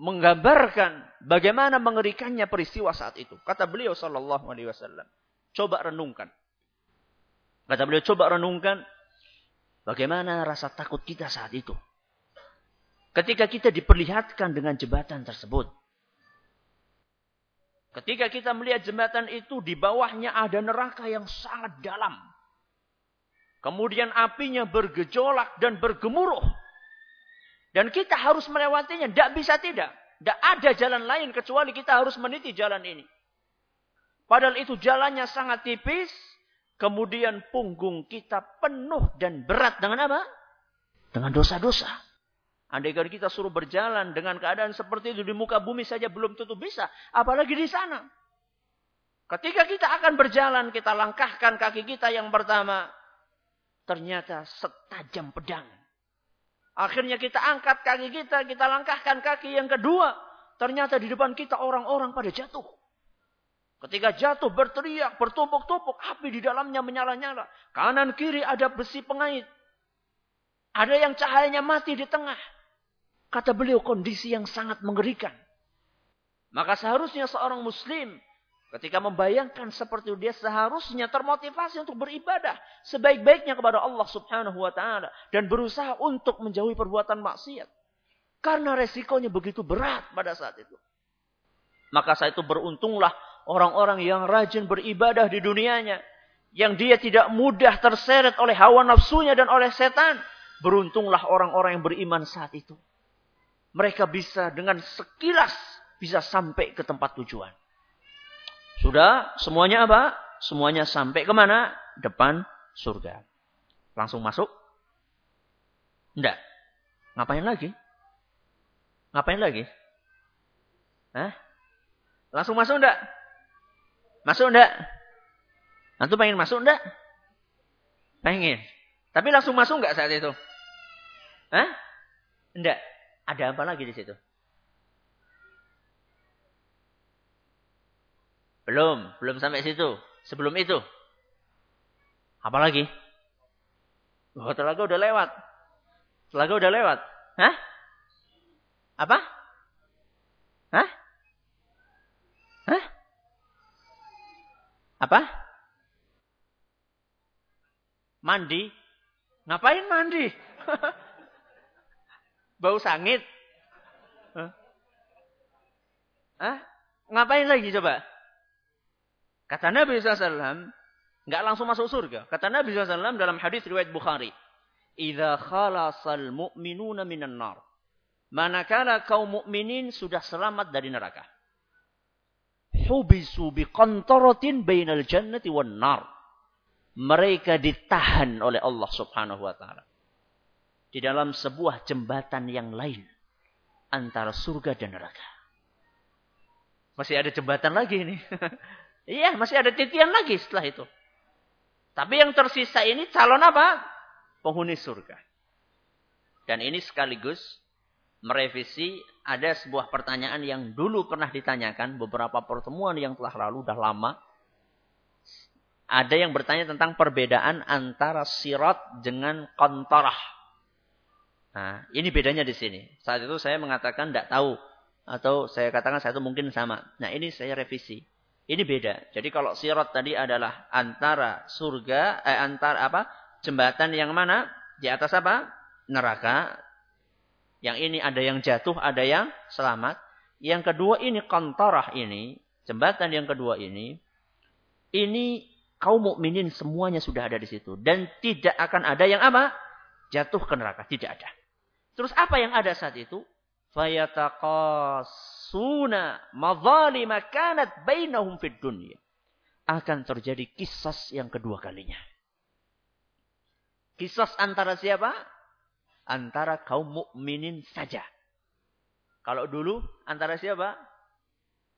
menggambarkan bagaimana mengerikannya peristiwa saat itu. Kata beliau sallallahu alaihi wasallam, coba renungkan. Kata beliau coba renungkan bagaimana rasa takut kita saat itu. Ketika kita diperlihatkan dengan jembatan tersebut. Ketika kita melihat jembatan itu di bawahnya ada neraka yang sangat dalam. Kemudian apinya bergejolak dan bergemuruh. Dan kita harus melewatinya. Tidak bisa tidak. Tidak ada jalan lain kecuali kita harus meniti jalan ini. Padahal itu jalannya sangat tipis. Kemudian punggung kita penuh dan berat dengan apa? Dengan dosa-dosa. Andai kali kita suruh berjalan dengan keadaan seperti itu di muka bumi saja belum tentu bisa. Apalagi di sana. Ketika kita akan berjalan, kita langkahkan kaki kita yang pertama. Ternyata setajam pedang. Akhirnya kita angkat kaki kita, kita langkahkan kaki yang kedua. Ternyata di depan kita orang-orang pada jatuh. Ketika jatuh berteriak, bertumpuk-tumpuk, api di dalamnya menyala-nyala. Kanan kiri ada besi pengait. Ada yang cahayanya mati di tengah. Kata beliau kondisi yang sangat mengerikan. Maka seharusnya seorang muslim Ketika membayangkan seperti dia seharusnya termotivasi untuk beribadah sebaik-baiknya kepada Allah subhanahu wa ta'ala. Dan berusaha untuk menjauhi perbuatan maksiat. Karena resikonya begitu berat pada saat itu. Maka saat itu beruntunglah orang-orang yang rajin beribadah di dunianya. Yang dia tidak mudah terseret oleh hawa nafsunya dan oleh setan. Beruntunglah orang-orang yang beriman saat itu. Mereka bisa dengan sekilas bisa sampai ke tempat tujuan. Sudah semuanya apa? Semuanya sampai ke mana? Depan surga. Langsung masuk? Enggak. Ngapain lagi? Ngapain lagi? Hah? Langsung masuk enggak? Masuk enggak? Antum pengen masuk enggak? Pengen. Tapi langsung masuk enggak saat itu? Hah? Enggak. Ada apa lagi di situ? Belum, belum sampai situ. Sebelum itu. Apa lagi? Oh, telaga udah lewat. Telaga udah lewat. Hah? Apa? Hah? Hah? Apa? Mandi? Ngapain mandi? <laughs> Bau sangit? Hah? Ngapain lagi coba? Kata Nabi SAW, nggak langsung masuk surga. Kata Nabi SAW dalam hadis riwayat Bukhari, "Idza khalasal mu'minuna minan nar." Manakala kaum mukminin sudah selamat dari neraka. Hubisu biqantaratin bainal jannati wan nar. Mereka ditahan oleh Allah Subhanahu wa taala di dalam sebuah jembatan yang lain antara surga dan neraka. Masih ada jembatan lagi ini. <laughs> Iya, masih ada titian lagi setelah itu. Tapi yang tersisa ini calon apa? Penghuni surga. Dan ini sekaligus merevisi ada sebuah pertanyaan yang dulu pernah ditanyakan beberapa pertemuan yang telah lalu, dah lama. Ada yang bertanya tentang perbedaan antara sirat dengan kontorah. Nah, ini bedanya di sini. Saat itu saya mengatakan tidak tahu. Atau saya katakan saya itu mungkin sama. Nah, ini saya revisi. Ini beda. Jadi kalau sirat tadi adalah antara surga, eh, antara apa? Jembatan yang mana? Di atas apa? Neraka. Yang ini ada yang jatuh, ada yang selamat. Yang kedua ini kantarah ini, jembatan yang kedua ini, ini kaum mukminin semuanya sudah ada di situ dan tidak akan ada yang apa? Jatuh ke neraka, tidak ada. Terus apa yang ada saat itu? Fayataqasuna madzalima kanat bainahum fid dunya. Akan terjadi kisah yang kedua kalinya. Kisah antara siapa? Antara kaum mukminin saja. Kalau dulu antara siapa?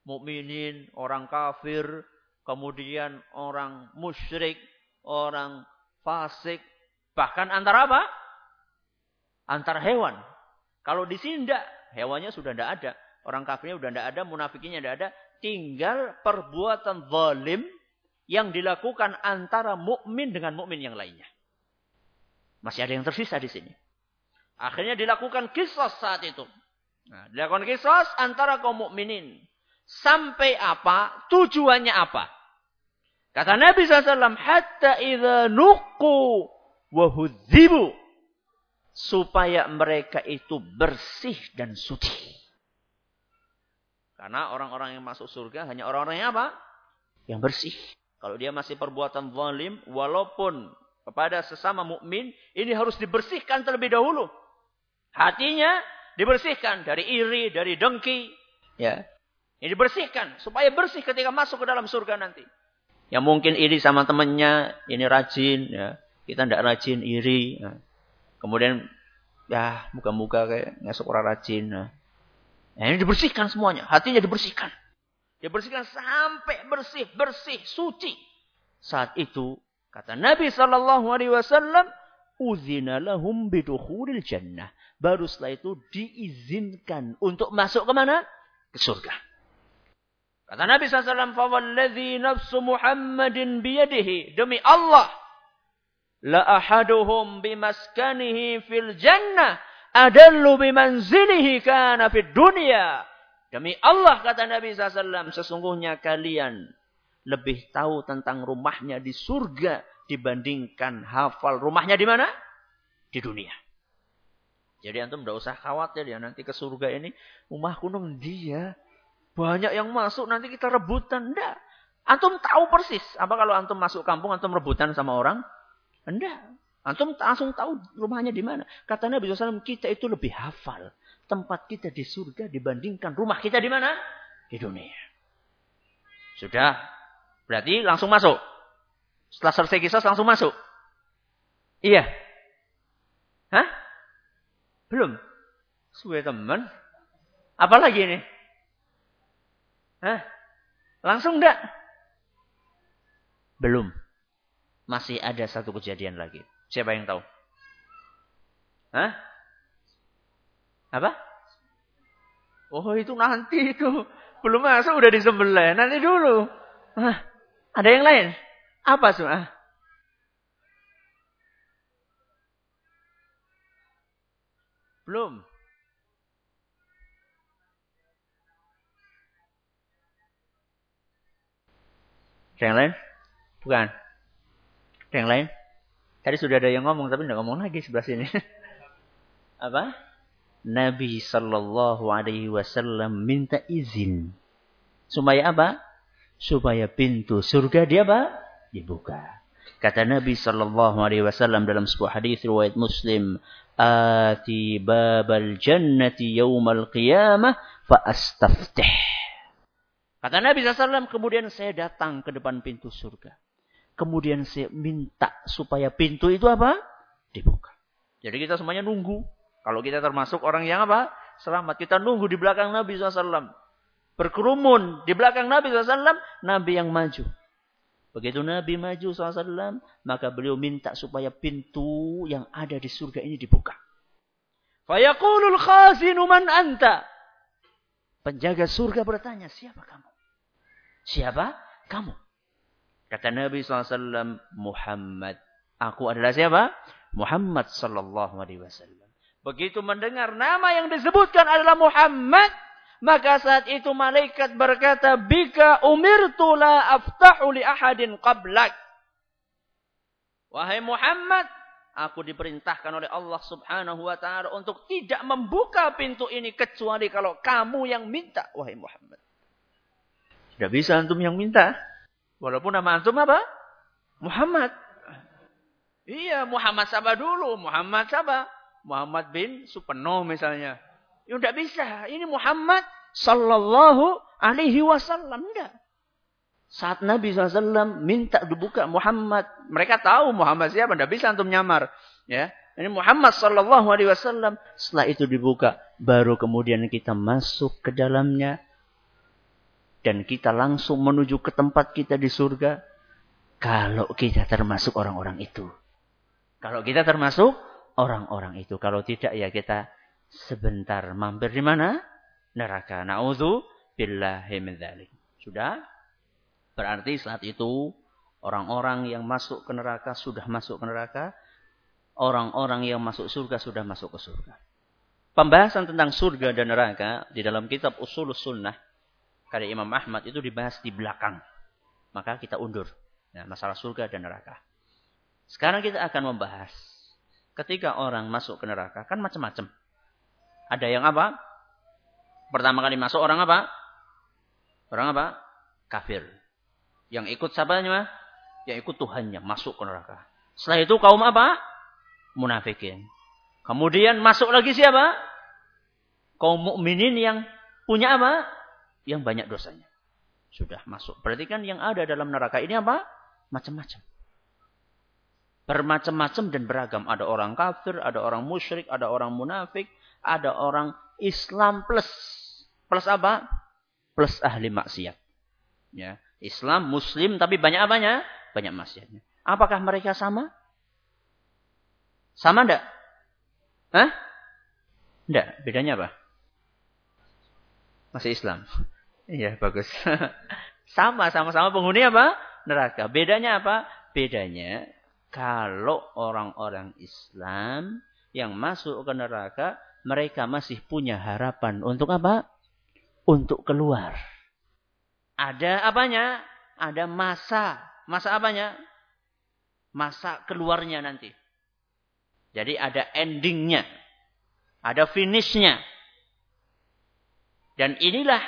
Mukminin, orang kafir, kemudian orang musyrik, orang fasik, bahkan antara apa? Antara hewan. Kalau di sini tidak, Hewannya sudah tidak ada. Orang kafirnya sudah tidak ada. Munafikinya tidak ada. Tinggal perbuatan zalim yang dilakukan antara mukmin dengan mukmin yang lainnya. Masih ada yang tersisa di sini. Akhirnya dilakukan kisah saat itu. Nah, dilakukan kisah antara kaum mukminin. Sampai apa? Tujuannya apa? Kata Nabi SAW, Hatta idha nuqu wahudzibu supaya mereka itu bersih dan suci. Karena orang-orang yang masuk surga hanya orang-orang yang apa? Yang bersih. Kalau dia masih perbuatan zalim, walaupun kepada sesama mukmin, ini harus dibersihkan terlebih dahulu. Hatinya dibersihkan dari iri, dari dengki, ya. Ini dibersihkan supaya bersih ketika masuk ke dalam surga nanti. Yang mungkin iri sama temannya, ini rajin, ya. Kita tidak rajin, iri. Ya. Kemudian ya muka-muka kayak ngesok orang rajin. Nah. nah, ini dibersihkan semuanya, hatinya dibersihkan. Dibersihkan sampai bersih, bersih, suci. Saat itu kata Nabi Shallallahu Alaihi Wasallam, Uzina lahum bidukhulil jannah. Baru setelah itu diizinkan untuk masuk ke mana? Ke surga. Kata Nabi SAW, فَوَالَّذِي نَفْسُ مُحَمَّدٍ بِيَدِهِ Demi Allah, la ahaduhum bimaskanihi fil jannah adallu bimanzilihi kana fid dunya. Demi Allah kata Nabi SAW, sesungguhnya kalian lebih tahu tentang rumahnya di surga dibandingkan hafal rumahnya di mana? Di dunia. Jadi antum tidak usah khawatir ya nanti ke surga ini rumah kuno dia. Banyak yang masuk nanti kita rebutan. Enggak. Antum tahu persis. Apa kalau antum masuk kampung antum rebutan sama orang? Enggak. Antum langsung tahu rumahnya di mana. Kata Nabi SAW, kita itu lebih hafal. Tempat kita di surga dibandingkan rumah kita di mana? Di dunia. Sudah. Berarti langsung masuk. Setelah selesai kisah langsung masuk. Iya. Hah? Belum. Suwe teman. Apalagi ini? Hah? Langsung enggak? Belum masih ada satu kejadian lagi. Siapa yang tahu? Hah? Apa? Oh itu nanti itu. Belum masuk udah disembelih. Nanti dulu. Hah? Ada yang lain? Apa semua? Belum. Yang lain? Bukan. Yang lain? Tadi sudah ada yang ngomong tapi tidak ngomong lagi sebelah sini. <laughs> Apa? Nabi Shallallahu Alaihi Wasallam minta izin supaya apa? Supaya pintu surga dia apa? Dibuka. Kata Nabi Shallallahu Alaihi Wasallam dalam sebuah hadis riwayat Muslim, "Ati babal jannati yaumal qiyamah fa astaftih." Kata Nabi SAW, kemudian saya datang ke depan pintu surga. Kemudian saya minta supaya pintu itu apa? Dibuka. Jadi kita semuanya nunggu. Kalau kita termasuk orang yang apa? Selamat. Kita nunggu di belakang Nabi SAW. Berkerumun di belakang Nabi SAW. Nabi yang maju. Begitu Nabi maju SAW. Maka beliau minta supaya pintu yang ada di surga ini dibuka. Fayaqulul khazinu man anta. Penjaga surga bertanya, siapa kamu? Siapa? Kamu. Kata Nabi SAW, Muhammad. Aku adalah siapa? Muhammad Sallallahu Alaihi Wasallam. Begitu mendengar nama yang disebutkan adalah Muhammad, maka saat itu malaikat berkata, Bika umirtu la aftahu li ahadin qablak. Wahai Muhammad, aku diperintahkan oleh Allah Subhanahu wa taala untuk tidak membuka pintu ini kecuali kalau kamu yang minta, wahai Muhammad. Tidak bisa antum yang minta. Walaupun nama antum apa? Muhammad. Iya, Muhammad siapa dulu? Muhammad siapa? Muhammad bin Supeno misalnya. Ya tidak bisa. Ini Muhammad sallallahu alaihi wasallam. Tidak. Saat Nabi SAW minta dibuka Muhammad. Mereka tahu Muhammad siapa. Tidak bisa antum nyamar. Ya. Ini Muhammad sallallahu alaihi wasallam. Setelah itu dibuka. Baru kemudian kita masuk ke dalamnya dan kita langsung menuju ke tempat kita di surga kalau kita termasuk orang-orang itu. Kalau kita termasuk orang-orang itu. Kalau tidak ya kita sebentar mampir di mana? Neraka. Nauzu billahi min dzalik. Sudah? Berarti saat itu orang-orang yang masuk ke neraka sudah masuk ke neraka. Orang-orang yang masuk surga sudah masuk ke surga. Pembahasan tentang surga dan neraka di dalam kitab Usul Sunnah karya Imam Ahmad itu dibahas di belakang. Maka kita undur. Nah, masalah surga dan neraka. Sekarang kita akan membahas. Ketika orang masuk ke neraka, kan macam-macam. Ada yang apa? Pertama kali masuk orang apa? Orang apa? Kafir. Yang ikut siapanya? Yang ikut Tuhannya. Masuk ke neraka. Setelah itu kaum apa? Munafikin. Kemudian masuk lagi siapa? Kaum mukminin yang punya apa? Yang banyak dosanya. Sudah masuk. Berarti kan yang ada dalam neraka ini apa? Macam-macam. Bermacam-macam dan beragam. Ada orang kafir, ada orang musyrik, ada orang munafik, ada orang Islam plus. Plus apa? Plus ahli maksiat. Ya. Islam, Muslim, tapi banyak apanya? Banyak maksiatnya. Apakah mereka sama? Sama enggak? Hah? Enggak, bedanya apa? Masih Islam. Iya, bagus. <laughs> sama, sama-sama penghuni apa? Neraka. Bedanya apa? Bedanya kalau orang-orang Islam yang masuk ke neraka, mereka masih punya harapan untuk apa? Untuk keluar. Ada apanya? Ada masa. Masa apanya? Masa keluarnya nanti. Jadi ada endingnya. Ada finishnya. Dan inilah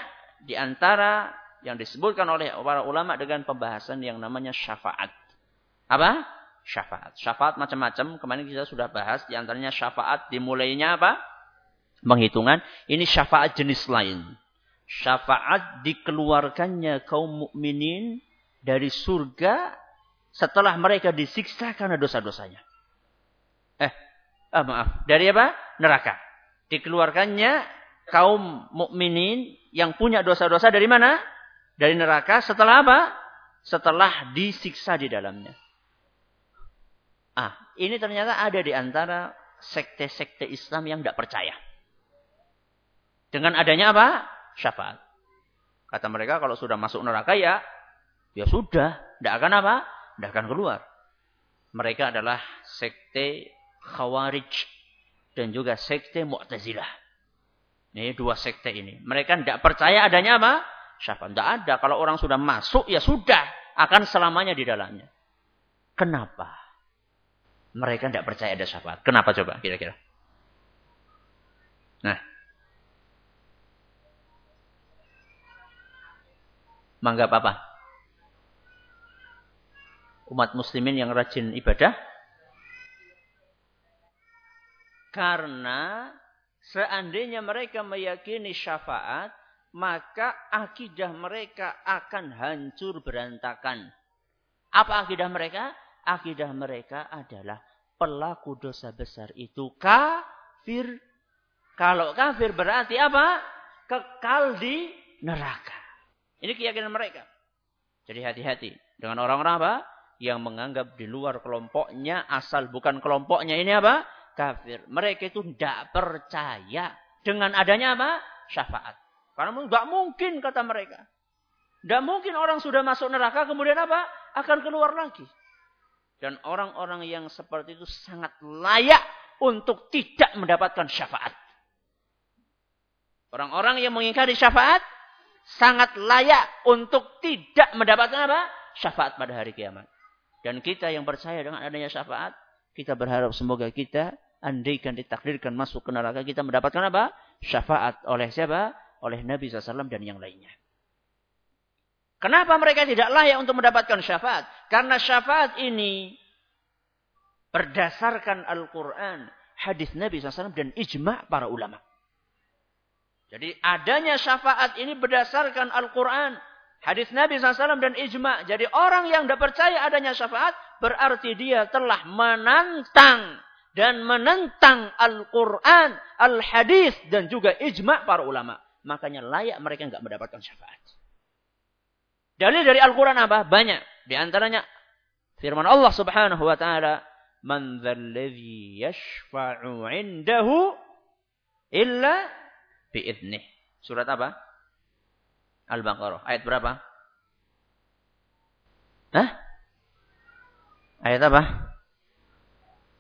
di antara yang disebutkan oleh para ulama dengan pembahasan yang namanya syafaat. Apa? Syafaat. Syafaat macam-macam. Kemarin kita sudah bahas. Di antaranya syafaat dimulainya apa? Menghitungan. Ini syafaat jenis lain. Syafaat dikeluarkannya kaum mukminin dari surga setelah mereka disiksa karena dosa-dosanya. Eh, ah, maaf. Dari apa? Neraka. Dikeluarkannya kaum mukminin yang punya dosa-dosa dari mana? Dari neraka setelah apa? Setelah disiksa di dalamnya. Ah, ini ternyata ada di antara sekte-sekte Islam yang tidak percaya. Dengan adanya apa? Syafaat. Kata mereka kalau sudah masuk neraka ya, ya sudah. Tidak akan apa? Tidak akan keluar. Mereka adalah sekte Khawarij dan juga sekte Mu'tazilah. Ini dua sekte ini. Mereka tidak percaya adanya apa? Syafaat. Tidak ada. Kalau orang sudah masuk, ya sudah. Akan selamanya di dalamnya. Kenapa? Mereka tidak percaya ada syafaat. Kenapa coba kira-kira? Nah. Manggap apa? Umat muslimin yang rajin ibadah. Karena Seandainya mereka meyakini syafaat, maka akidah mereka akan hancur berantakan. Apa akidah mereka? Akidah mereka adalah pelaku dosa besar itu kafir. Kalau kafir berarti apa? Kekal di neraka. Ini keyakinan mereka. Jadi hati-hati dengan orang-orang apa? Yang menganggap di luar kelompoknya asal bukan kelompoknya ini apa? Kafir. Mereka itu tidak percaya dengan adanya apa? Syafaat. Karena nggak mungkin kata mereka. Tidak mungkin orang sudah masuk neraka kemudian apa? Akan keluar lagi. Dan orang-orang yang seperti itu sangat layak untuk tidak mendapatkan syafaat. Orang-orang yang mengingkari syafaat sangat layak untuk tidak mendapatkan apa? Syafaat pada hari kiamat. Dan kita yang percaya dengan adanya syafaat, kita berharap semoga kita andaikan ditakdirkan masuk ke neraka kita mendapatkan apa? Syafaat oleh siapa? Oleh Nabi SAW dan yang lainnya. Kenapa mereka tidak layak untuk mendapatkan syafaat? Karena syafaat ini berdasarkan Al-Quran, hadis Nabi SAW dan ijma' para ulama. Jadi adanya syafaat ini berdasarkan Al-Quran, hadis Nabi SAW dan ijma'. Jadi orang yang tidak percaya adanya syafaat berarti dia telah menantang dan menentang Al-Quran, Al-Hadis, dan juga ijma' para ulama. Makanya layak mereka nggak mendapatkan syafaat. Dalil dari Al-Quran apa? Banyak. Di antaranya firman Allah Subhanahu wa taala, "Man dzalladzi yashfa'u 'indahu illa bi'idnih." Surat apa? Al-Baqarah. Ayat berapa? Hah? Ayat apa?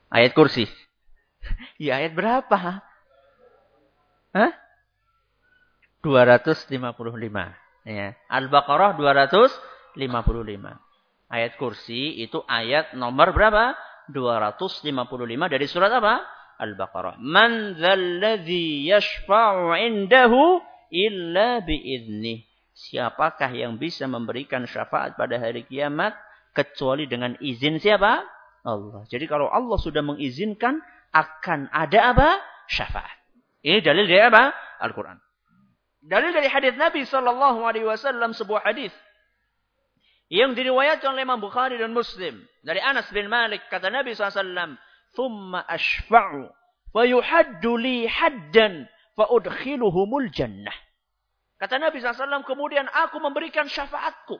Ayat kursi. <laughs> Ya ayat berapa? Hah? 255. Ya. Al-Baqarah 255. Ayat kursi itu ayat nomor berapa? 255 dari surat apa? Al-Baqarah. Man dzalladzi yashfa'u 'indahu illa bi'idznih. Siapakah yang bisa memberikan syafaat pada hari kiamat kecuali dengan izin siapa? Allah. Jadi kalau Allah sudah mengizinkan akan ada apa? Syafaat. Ini dalil dari apa? Al-Quran. Dalil dari hadis Nabi Sallallahu Alaihi Wasallam sebuah hadis yang diriwayatkan oleh Imam Bukhari dan Muslim dari Anas bin Malik kata Nabi SAW, "Thumma ashfa'u fa yuhaddu li haddan fa udkhiluhumul jannah." Kata Nabi SAW, kemudian aku memberikan syafaatku.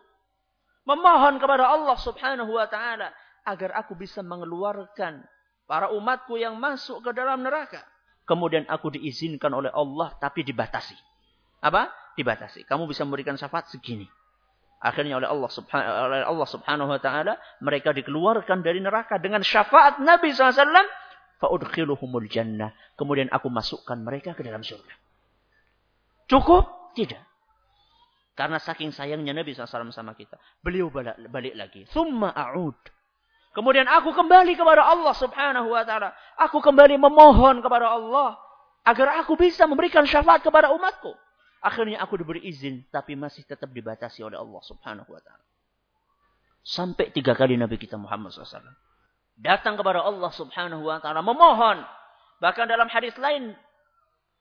Memohon kepada Allah subhanahu wa ta'ala agar aku bisa mengeluarkan para umatku yang masuk ke dalam neraka. Kemudian aku diizinkan oleh Allah tapi dibatasi. Apa? Dibatasi. Kamu bisa memberikan syafaat segini. Akhirnya oleh Allah oleh Allah subhanahu wa ta'ala mereka dikeluarkan dari neraka dengan syafaat Nabi SAW. Fa'udkhiluhumul jannah. Kemudian aku masukkan mereka ke dalam surga. Cukup? Tidak. Karena saking sayangnya Nabi SAW sama kita. Beliau balik, balik lagi. Thumma a'ud. Kemudian aku kembali kepada Allah subhanahu wa ta'ala. Aku kembali memohon kepada Allah. Agar aku bisa memberikan syafaat kepada umatku. Akhirnya aku diberi izin. Tapi masih tetap dibatasi oleh Allah subhanahu wa ta'ala. Sampai tiga kali Nabi kita Muhammad SAW. Datang kepada Allah subhanahu wa ta'ala. Memohon. Bahkan dalam hadis lain.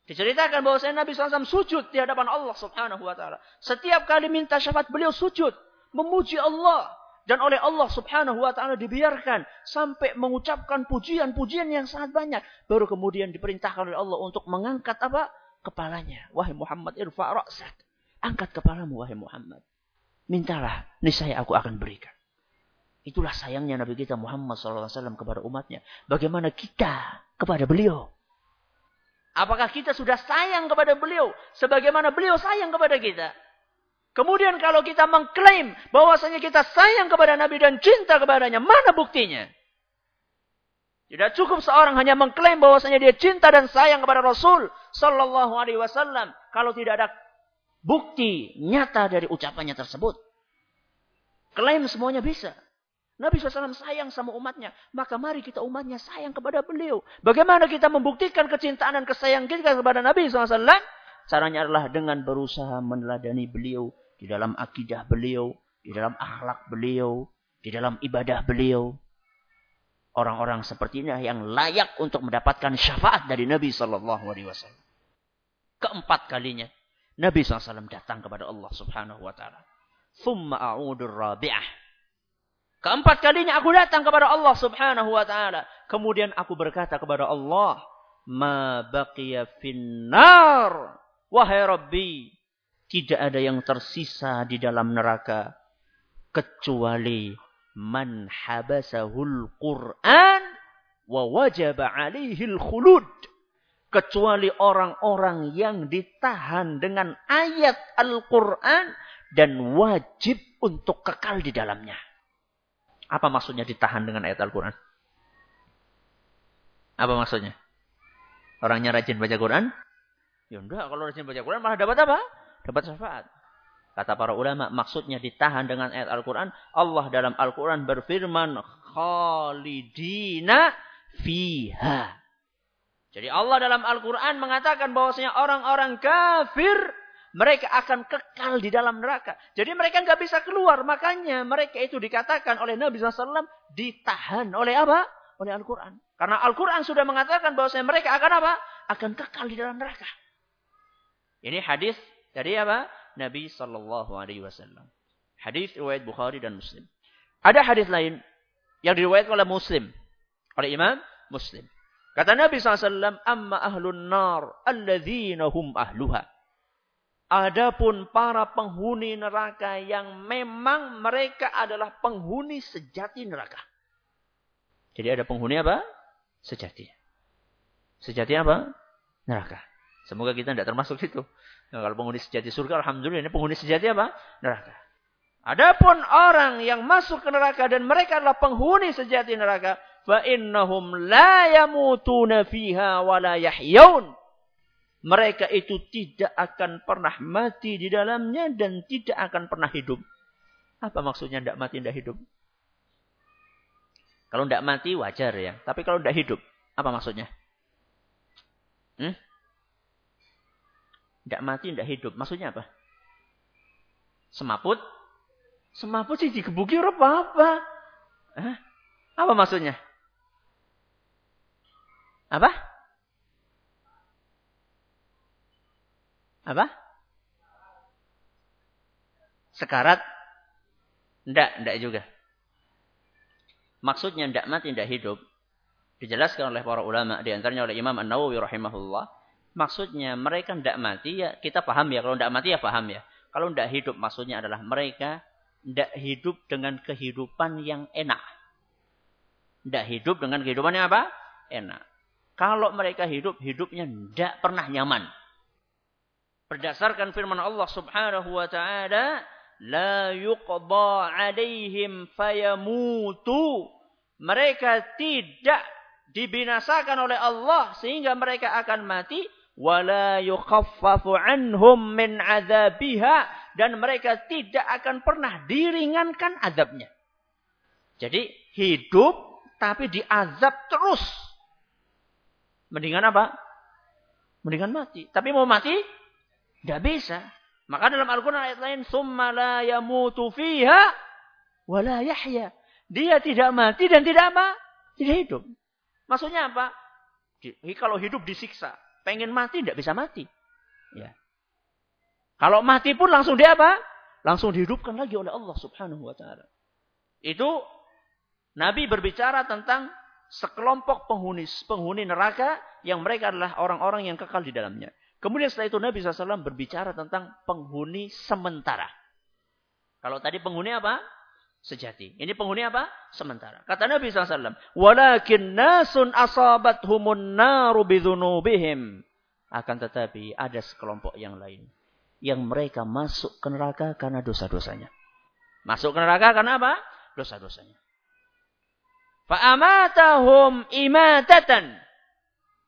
Diceritakan bahwa Nabi SAW sujud di hadapan Allah subhanahu wa ta'ala. Setiap kali minta syafaat beliau sujud. Memuji Allah. Dan oleh Allah subhanahu wa ta'ala dibiarkan. Sampai mengucapkan pujian-pujian yang sangat banyak. Baru kemudian diperintahkan oleh Allah untuk mengangkat apa? Kepalanya. Wahai Muhammad irfa' ra'sak. Angkat kepalamu wahai Muhammad. Mintalah. Niscaya aku akan berikan. Itulah sayangnya Nabi kita Muhammad SAW kepada umatnya. Bagaimana kita kepada beliau. Apakah kita sudah sayang kepada beliau. Sebagaimana beliau sayang kepada kita. Kemudian kalau kita mengklaim bahwasanya kita sayang kepada Nabi dan cinta kepadanya, mana buktinya? Tidak cukup seorang hanya mengklaim bahwasanya dia cinta dan sayang kepada Rasul sallallahu alaihi wasallam kalau tidak ada bukti nyata dari ucapannya tersebut. Klaim semuanya bisa. Nabi SAW sayang sama umatnya. Maka mari kita umatnya sayang kepada beliau. Bagaimana kita membuktikan kecintaan dan kesayangan kita kepada Nabi SAW? Caranya adalah dengan berusaha meneladani beliau di dalam akidah beliau, di dalam akhlak beliau, di dalam ibadah beliau. Orang-orang seperti ini yang layak untuk mendapatkan syafaat dari Nabi Sallallahu Alaihi Wasallam. Keempat kalinya Nabi SAW datang kepada Allah Subhanahu Wa Taala. Thumma a'udur rabi'ah. Keempat kalinya aku datang kepada Allah Subhanahu Wa Taala. Kemudian aku berkata kepada Allah, Ma baqiya finnar. Wahai Rabbi, tidak ada yang tersisa di dalam neraka kecuali man habasahul Qur'an wa wajaba alaihi khulud kecuali orang-orang yang ditahan dengan ayat Al-Qur'an dan wajib untuk kekal di dalamnya. Apa maksudnya ditahan dengan ayat Al-Qur'an? Apa maksudnya? Orangnya rajin baca Quran? Ya enggak, kalau rajin baca Quran malah dapat apa? dapat syafaat. Kata para ulama, maksudnya ditahan dengan ayat Al-Quran. Allah dalam Al-Quran berfirman, khalidina fiha. Jadi Allah dalam Al-Quran mengatakan bahwasanya orang-orang kafir, mereka akan kekal di dalam neraka. Jadi mereka nggak bisa keluar. Makanya mereka itu dikatakan oleh Nabi SAW, ditahan oleh apa? Oleh Al-Quran. Karena Al-Quran sudah mengatakan bahwasanya mereka akan apa? Akan kekal di dalam neraka. Ini hadis dari apa? Nabi Sallallahu Alaihi Wasallam. Hadis riwayat Bukhari dan Muslim. Ada hadis lain yang diriwayatkan oleh Muslim, oleh Imam Muslim. Kata Nabi SAW, Amma ahlun nar, alladzina hum ahluha. Adapun para penghuni neraka yang memang mereka adalah penghuni sejati neraka. Jadi ada penghuni apa? Sejati. Sejati apa? Neraka. Semoga kita tidak termasuk itu. Nah, kalau penghuni sejati surga, alhamdulillah ini penghuni sejati apa? Neraka. Adapun orang yang masuk ke neraka dan mereka adalah penghuni sejati neraka, fa innahum la yamutuna fiha wa la yahyaun. Mereka itu tidak akan pernah mati di dalamnya dan tidak akan pernah hidup. Apa maksudnya tidak mati, tidak hidup? Kalau tidak mati wajar ya. Tapi kalau tidak hidup, apa maksudnya? Hmm? Tidak mati, tidak hidup. Maksudnya apa? Semaput? Semaput sih digebuki orang apa-apa. Apa maksudnya? Apa? Apa? Sekarat? Tidak, tidak juga. Maksudnya tidak mati, tidak hidup. Dijelaskan oleh para ulama, di antaranya oleh Imam An-Nawawi rahimahullah maksudnya mereka tidak mati ya kita paham ya. Kalau tidak mati ya paham ya. Kalau tidak hidup maksudnya adalah mereka tidak hidup dengan kehidupan yang enak. Tidak hidup dengan kehidupannya apa? Enak. Kalau mereka hidup, hidupnya tidak pernah nyaman. Berdasarkan firman Allah subhanahu wa ta'ala, La yuqba alaihim fayamutu. Mereka tidak dibinasakan oleh Allah sehingga mereka akan mati wala yukhaffafu anhum min adzabiha dan mereka tidak akan pernah diringankan azabnya. Jadi hidup tapi diazab terus. Mendingan apa? Mendingan mati. Tapi mau mati tidak bisa. Maka dalam Al-Quran ayat lain, Summa la yamutu fiha wa la yahya. Dia tidak mati dan tidak apa? Tidak hidup. Maksudnya apa? Kalau hidup disiksa. Pengen mati, tidak bisa mati. Ya. Kalau mati pun langsung dia apa? Langsung dihidupkan lagi oleh Allah subhanahu wa ta'ala. Itu Nabi berbicara tentang sekelompok penghuni, penghuni neraka yang mereka adalah orang-orang yang kekal di dalamnya. Kemudian setelah itu Nabi SAW berbicara tentang penghuni sementara. Kalau tadi penghuni apa? Sejati. Ini penghuni apa? Sementara. Kata Nabi SAW. Walakin nasun asabat humun naru bidhunubihim. Akan tetapi ada sekelompok yang lain. Yang mereka masuk ke neraka karena dosa-dosanya. Masuk ke neraka karena apa? Dosa-dosanya. Fa'amatahum imatatan.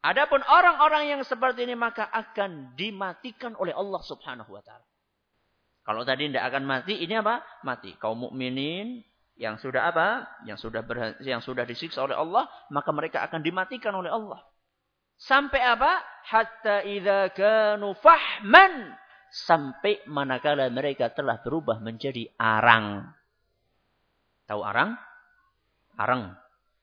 Adapun orang-orang yang seperti ini maka akan dimatikan oleh Allah Subhanahu wa taala. Kalau tadi tidak akan mati, ini apa? Mati. Kaum mukminin yang sudah apa? Yang sudah berhasil, yang sudah disiksa oleh Allah, maka mereka akan dimatikan oleh Allah. Sampai apa? Hatta idza kanu fahman. Sampai manakala mereka telah berubah menjadi arang. Tahu arang? Arang.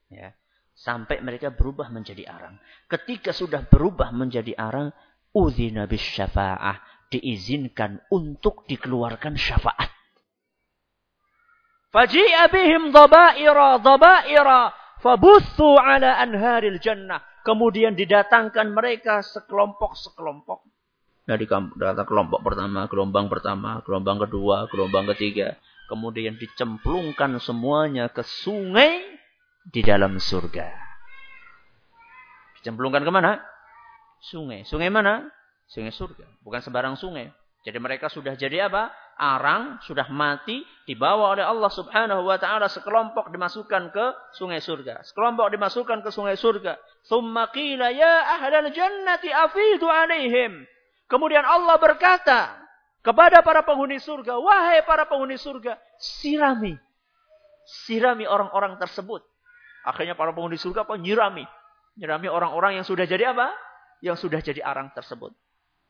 Ya sampai mereka berubah menjadi arang. Ketika sudah berubah menjadi arang, udzina syafa'ah, diizinkan untuk dikeluarkan syafaat. Faji'a bihim dhabaira dhabaira fabuthu ala anharil jannah. Kemudian didatangkan mereka sekelompok-sekelompok. Dari data kelompok pertama, gelombang pertama, gelombang kedua, gelombang ketiga. Kemudian dicemplungkan semuanya ke sungai di dalam surga. Dicemplungkan ke mana? Sungai. Sungai mana? Sungai surga. Bukan sembarang sungai. Jadi mereka sudah jadi apa? Arang, sudah mati, dibawa oleh Allah subhanahu wa ta'ala sekelompok dimasukkan ke sungai surga. Sekelompok dimasukkan ke sungai surga. Thumma qila ya ahlal jannati afidu alaihim. Kemudian Allah berkata kepada para penghuni surga, wahai para penghuni surga, sirami. Sirami orang-orang tersebut. Akhirnya para penghuni surga apa? Nyirami. Nyirami orang-orang yang sudah jadi apa? Yang sudah jadi arang tersebut.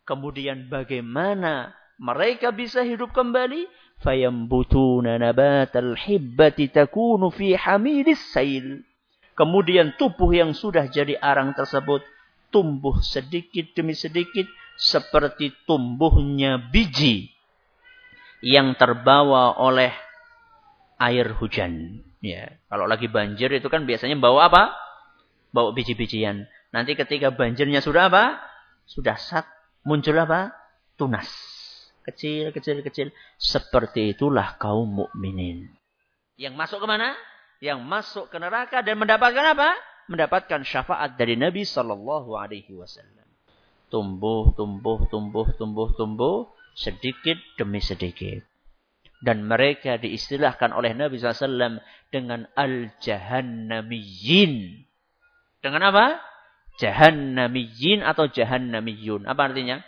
Kemudian bagaimana mereka bisa hidup kembali? Fayambutuna nabatal hibbati takunu fi hamidis sail. Kemudian tubuh yang sudah jadi arang tersebut tumbuh sedikit demi sedikit seperti tumbuhnya biji yang terbawa oleh air hujan. Ya, kalau lagi banjir itu kan biasanya bawa apa? Bawa biji-bijian. Nanti ketika banjirnya sudah apa? Sudah sat, muncul apa? Tunas. Kecil, kecil, kecil. Seperti itulah kaum mukminin. Yang masuk ke mana? Yang masuk ke neraka dan mendapatkan apa? Mendapatkan syafaat dari Nabi Sallallahu Alaihi Wasallam. Tumbuh, tumbuh, tumbuh, tumbuh, tumbuh. Sedikit demi sedikit. Dan mereka diistilahkan oleh Nabi SAW dengan al-jahannamiyin. Dengan apa? Jahannamiyin atau jahannamiyun. Apa artinya?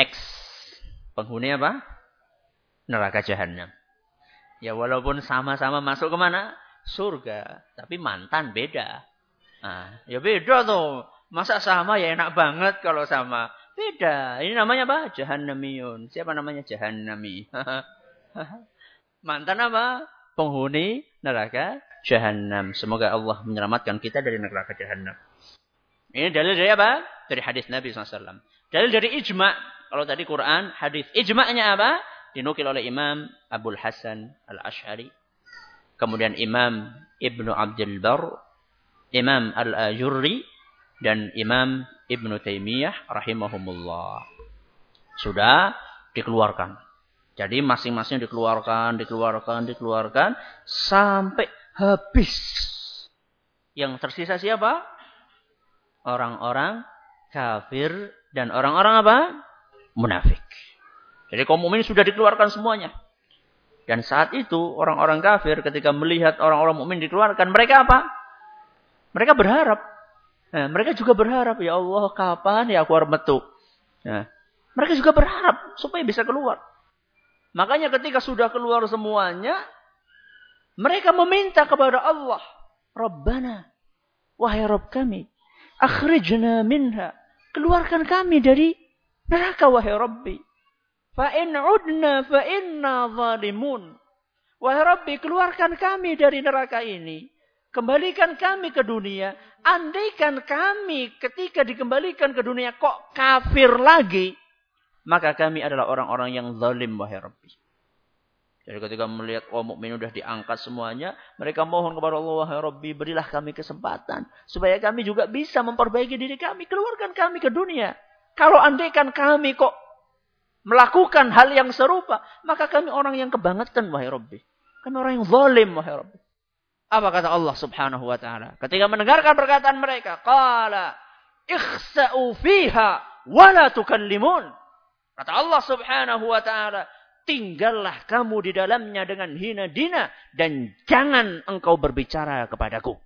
X. Penghuni apa? Neraka jahannam. Ya walaupun sama-sama masuk ke mana? Surga. Tapi mantan beda. Nah, ya beda tuh. Masa sama ya enak banget kalau sama. Beda. Ini namanya apa? Jahannamiyun. Siapa namanya Jahannami? <laughs> Mantan apa? Penghuni neraka Jahannam. Semoga Allah menyelamatkan kita dari neraka Jahannam. Ini dalil dari apa? Dari hadis Nabi SAW. Dalil dari ijma. Kalau tadi Quran, hadis. Ijma'nya apa? Dinukil oleh Imam Abdul Hasan Al-Ash'ari. Kemudian Imam Ibnu Abdul Bar. Imam Al-Ajurri. Dan Imam Ibnu Taimiyah rahimahumullah. Sudah dikeluarkan. Jadi masing-masing dikeluarkan, dikeluarkan, dikeluarkan sampai habis. Yang tersisa siapa? Orang-orang kafir dan orang-orang apa? Munafik. Jadi kaum mukmin sudah dikeluarkan semuanya. Dan saat itu orang-orang kafir ketika melihat orang-orang mukmin dikeluarkan, mereka apa? Mereka berharap. Nah, mereka juga berharap, ya Allah, kapan ya aku harus metu? Nah, mereka juga berharap supaya bisa keluar. Makanya ketika sudah keluar semuanya, mereka meminta kepada Allah, Rabbana, wahai Rabb kami, akhrijna minha, keluarkan kami dari neraka wahai Rabbi. Fa in udna fa inna zalimun. Wahai Rabbi, keluarkan kami dari neraka ini. Kembalikan kami ke dunia. Andaikan kami ketika dikembalikan ke dunia kok kafir lagi. Maka kami adalah orang-orang yang zalim, wahai Rabbi. Jadi ketika melihat kaum mukmin sudah diangkat semuanya, mereka mohon kepada Allah, wahai Rabbi, berilah kami kesempatan supaya kami juga bisa memperbaiki diri kami, keluarkan kami ke dunia. Kalau andaikan kami kok melakukan hal yang serupa, maka kami orang yang kebangetan, wahai Rabbi. Kami orang yang zalim, wahai Rabbi. Apa kata Allah subhanahu wa ta'ala? Ketika mendengarkan perkataan mereka. Qala ikhsa'u fiha wala tukallimun. Kata Allah subhanahu wa ta'ala. Tinggallah kamu di dalamnya dengan hina dina. Dan jangan engkau berbicara kepadaku.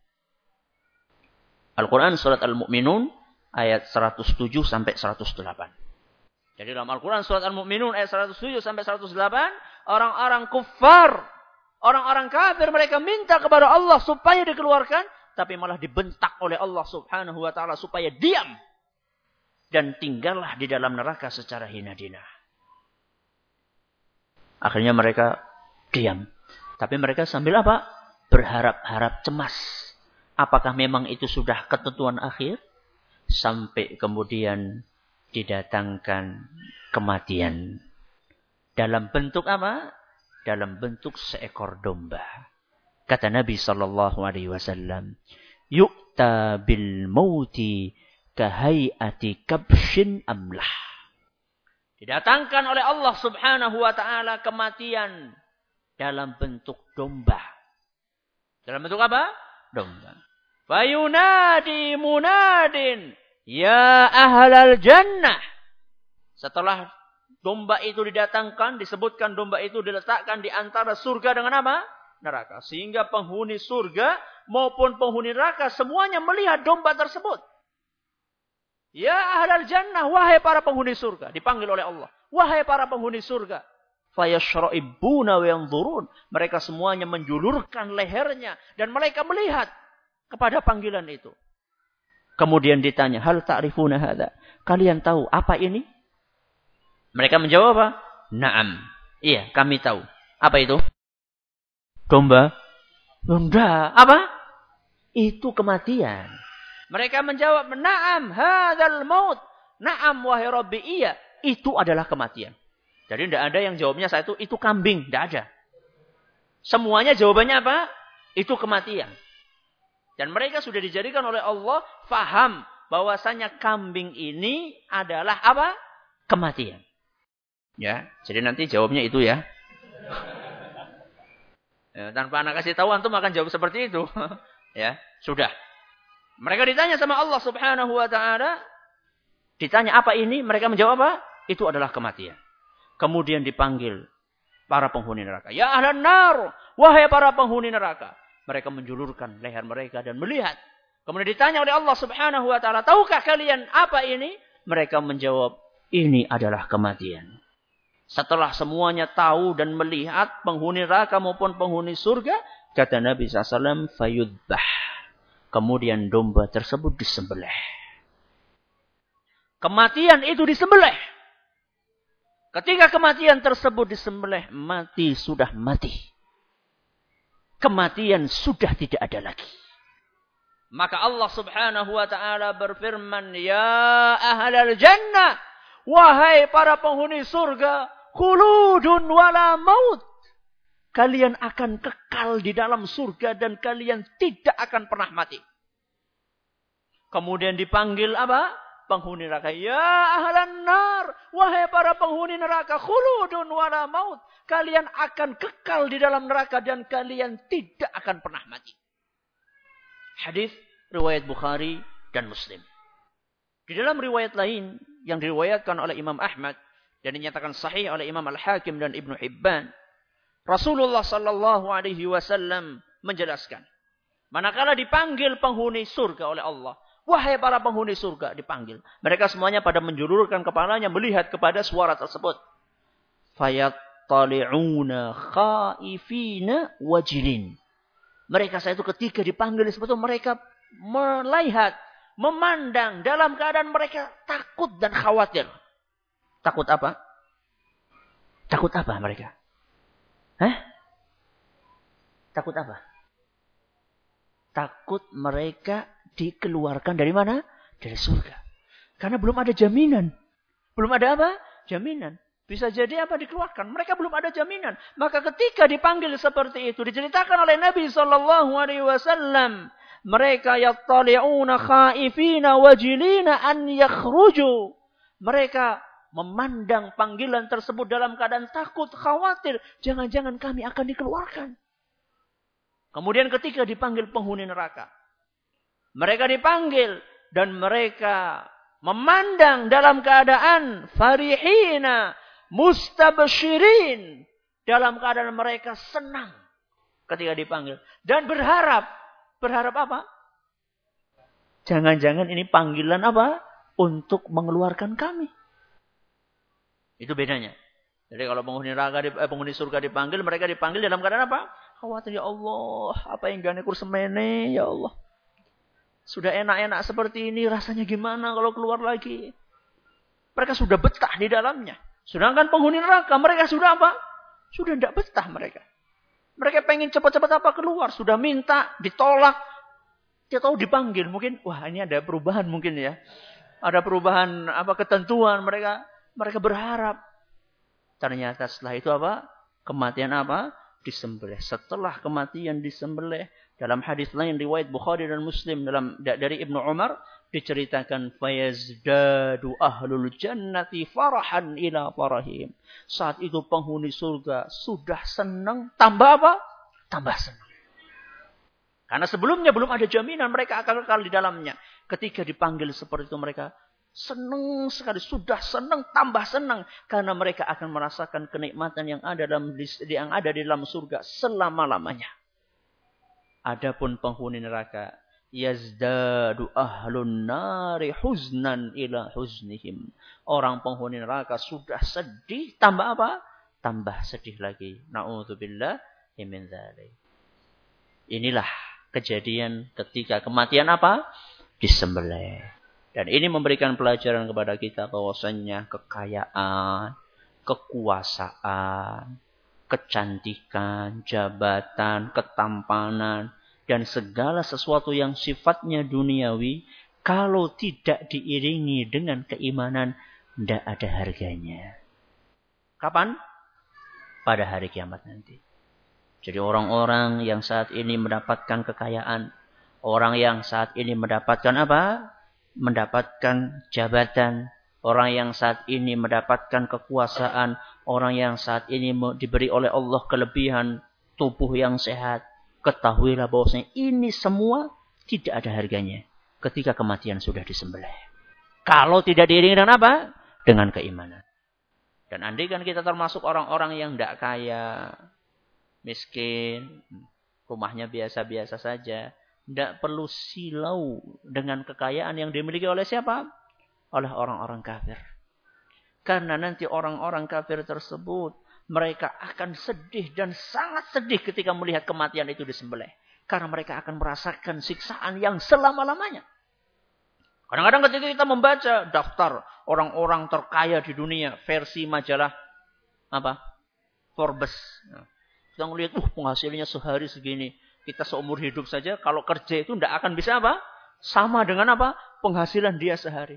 Al-Quran surat Al-Mu'minun ayat 107 sampai 108. Jadi dalam Al-Quran surat Al-Mu'minun ayat 107 sampai 108. Orang-orang kufar Orang-orang kafir mereka minta kepada Allah supaya dikeluarkan. Tapi malah dibentak oleh Allah subhanahu wa ta'ala supaya diam. Dan tinggallah di dalam neraka secara hina-dina. Akhirnya mereka diam. Tapi mereka sambil apa? Berharap-harap cemas. Apakah memang itu sudah ketentuan akhir? Sampai kemudian didatangkan kematian. Dalam bentuk apa? dalam bentuk seekor domba. Kata Nabi sallallahu alaihi wasallam, "Yu'ta bil mauti kahayati kabshin amlah." Didatangkan oleh Allah Subhanahu wa taala kematian dalam bentuk domba. Dalam bentuk apa? Domba. Fayunadi munadin ya ahlal jannah. Setelah domba itu didatangkan, disebutkan domba itu diletakkan di antara surga dengan apa? Neraka. Sehingga penghuni surga maupun penghuni neraka semuanya melihat domba tersebut. Ya ahlal jannah, wahai para penghuni surga. Dipanggil oleh Allah. Wahai para penghuni surga. Fayashra'ibuna wa yanzurun. Mereka semuanya menjulurkan lehernya. Dan mereka melihat kepada panggilan itu. Kemudian ditanya, hal ta'rifuna hadha? Kalian tahu apa ini? Mereka menjawab apa? Naam. Iya, kami tahu. Apa itu? Domba. Domba. Apa? Itu kematian. Mereka menjawab, Naam, hadal maut. Naam, wahai Rabbi, iya. Itu adalah kematian. Jadi tidak ada yang jawabnya saya itu, itu kambing. Tidak ada. Semuanya jawabannya apa? Itu kematian. Dan mereka sudah dijadikan oleh Allah faham bahwasanya kambing ini adalah apa? Kematian. Ya, jadi nanti jawabnya itu ya. ya tanpa anak kasih tahu antum akan jawab seperti itu. <laughs> ya, sudah. Mereka ditanya sama Allah Subhanahu wa taala, ditanya apa ini? Mereka menjawab apa? Itu adalah kematian. Kemudian dipanggil para penghuni neraka. Ya ahlan nar, wahai para penghuni neraka. Mereka menjulurkan leher mereka dan melihat. Kemudian ditanya oleh Allah Subhanahu wa taala, "Tahukah kalian apa ini?" Mereka menjawab, "Ini adalah kematian." Setelah semuanya tahu dan melihat penghuni neraka maupun penghuni surga, kata Nabi SAW, fayudbah. Kemudian domba tersebut disembelih. Kematian itu disembelih. Ketika kematian tersebut disembelih, mati sudah mati. Kematian sudah tidak ada lagi. Maka Allah subhanahu wa ta'ala berfirman, Ya ahlal jannah, Wahai para penghuni surga, khuludun wala maut. Kalian akan kekal di dalam surga dan kalian tidak akan pernah mati. Kemudian dipanggil apa? Penghuni neraka. Ya ahlan nar. Wahai para penghuni neraka. Khuludun wala maut. Kalian akan kekal di dalam neraka dan kalian tidak akan pernah mati. Hadis riwayat Bukhari dan Muslim. Di dalam riwayat lain yang diriwayatkan oleh Imam Ahmad dan dinyatakan sahih oleh Imam Al-Hakim dan Ibnu Hibban, Rasulullah sallallahu alaihi wasallam menjelaskan, manakala dipanggil penghuni surga oleh Allah, wahai para penghuni surga dipanggil, mereka semuanya pada menjulurkan kepalanya melihat kepada suara tersebut. Fayattali'una khaifina wajilin. Mereka saya itu ketika dipanggil itu mereka melihat memandang dalam keadaan mereka takut dan khawatir. Takut apa? Takut apa mereka? Hah? Takut apa? Takut mereka dikeluarkan dari mana? Dari surga. Karena belum ada jaminan. Belum ada apa? Jaminan. Bisa jadi apa dikeluarkan. Mereka belum ada jaminan. Maka ketika dipanggil seperti itu. Diceritakan oleh Nabi Sallallahu Alaihi Wasallam mereka yattali'una khaifina wajilina an yakhruju. Mereka memandang panggilan tersebut dalam keadaan takut, khawatir. Jangan-jangan kami akan dikeluarkan. Kemudian ketika dipanggil penghuni neraka. Mereka dipanggil dan mereka memandang dalam keadaan farihina, mustabshirin. Dalam keadaan mereka senang ketika dipanggil. Dan berharap Berharap apa? Jangan-jangan ini panggilan apa? Untuk mengeluarkan kami. Itu bedanya. Jadi kalau penghuni neraka, eh, penghuni surga dipanggil, mereka dipanggil dalam keadaan apa? Khawatir ya Allah, apa yang gane kursemene ya Allah. Sudah enak-enak seperti ini, rasanya gimana kalau keluar lagi? Mereka sudah betah di dalamnya. Sedangkan penghuni neraka, mereka sudah apa? Sudah tidak betah mereka. Mereka pengen cepat-cepat apa keluar. Sudah minta, ditolak. Dia tahu dipanggil. Mungkin, wah ini ada perubahan mungkin ya. Ada perubahan apa ketentuan. Mereka mereka berharap. Ternyata setelah itu apa? Kematian apa? Disembelih. Setelah kematian disembelih. Dalam hadis lain riwayat Bukhari dan Muslim dalam dari Ibnu Umar diceritakan fayazdadu ahlul jannati farahan ila farahim. Saat itu penghuni surga sudah senang, tambah apa? Tambah senang. Karena sebelumnya belum ada jaminan mereka akan kekal di dalamnya. Ketika dipanggil seperti itu mereka senang sekali, sudah senang, tambah senang karena mereka akan merasakan kenikmatan yang ada dalam yang ada di dalam surga selama-lamanya. Adapun penghuni neraka yazdadu ahlun nari huznan ila huznihim. Orang penghuni neraka sudah sedih, tambah apa? Tambah sedih lagi. Na'udzubillah min dzalik. Inilah kejadian ketika kematian apa? Disembelih. Dan ini memberikan pelajaran kepada kita bahwasannya kekayaan, kekuasaan, kecantikan, jabatan, ketampanan, dan segala sesuatu yang sifatnya duniawi kalau tidak diiringi dengan keimanan tidak ada harganya. Kapan? Pada hari kiamat nanti. Jadi orang-orang yang saat ini mendapatkan kekayaan, orang yang saat ini mendapatkan apa? Mendapatkan jabatan, orang yang saat ini mendapatkan kekuasaan, orang yang saat ini diberi oleh Allah kelebihan tubuh yang sehat, ketahuilah bahwasanya ini semua tidak ada harganya ketika kematian sudah disembelih. Kalau tidak diiringi dengan apa? Dengan keimanan. Dan andai kan kita termasuk orang-orang yang tidak kaya, miskin, rumahnya biasa-biasa saja, tidak perlu silau dengan kekayaan yang dimiliki oleh siapa? Oleh orang-orang kafir. Karena nanti orang-orang kafir tersebut mereka akan sedih dan sangat sedih ketika melihat kematian itu disembelih. Karena mereka akan merasakan siksaan yang selama-lamanya. Kadang-kadang ketika kita membaca daftar orang-orang terkaya di dunia versi majalah apa? Forbes. Kita melihat, uh penghasilannya sehari segini. Kita seumur hidup saja kalau kerja itu tidak akan bisa apa? Sama dengan apa? Penghasilan dia sehari.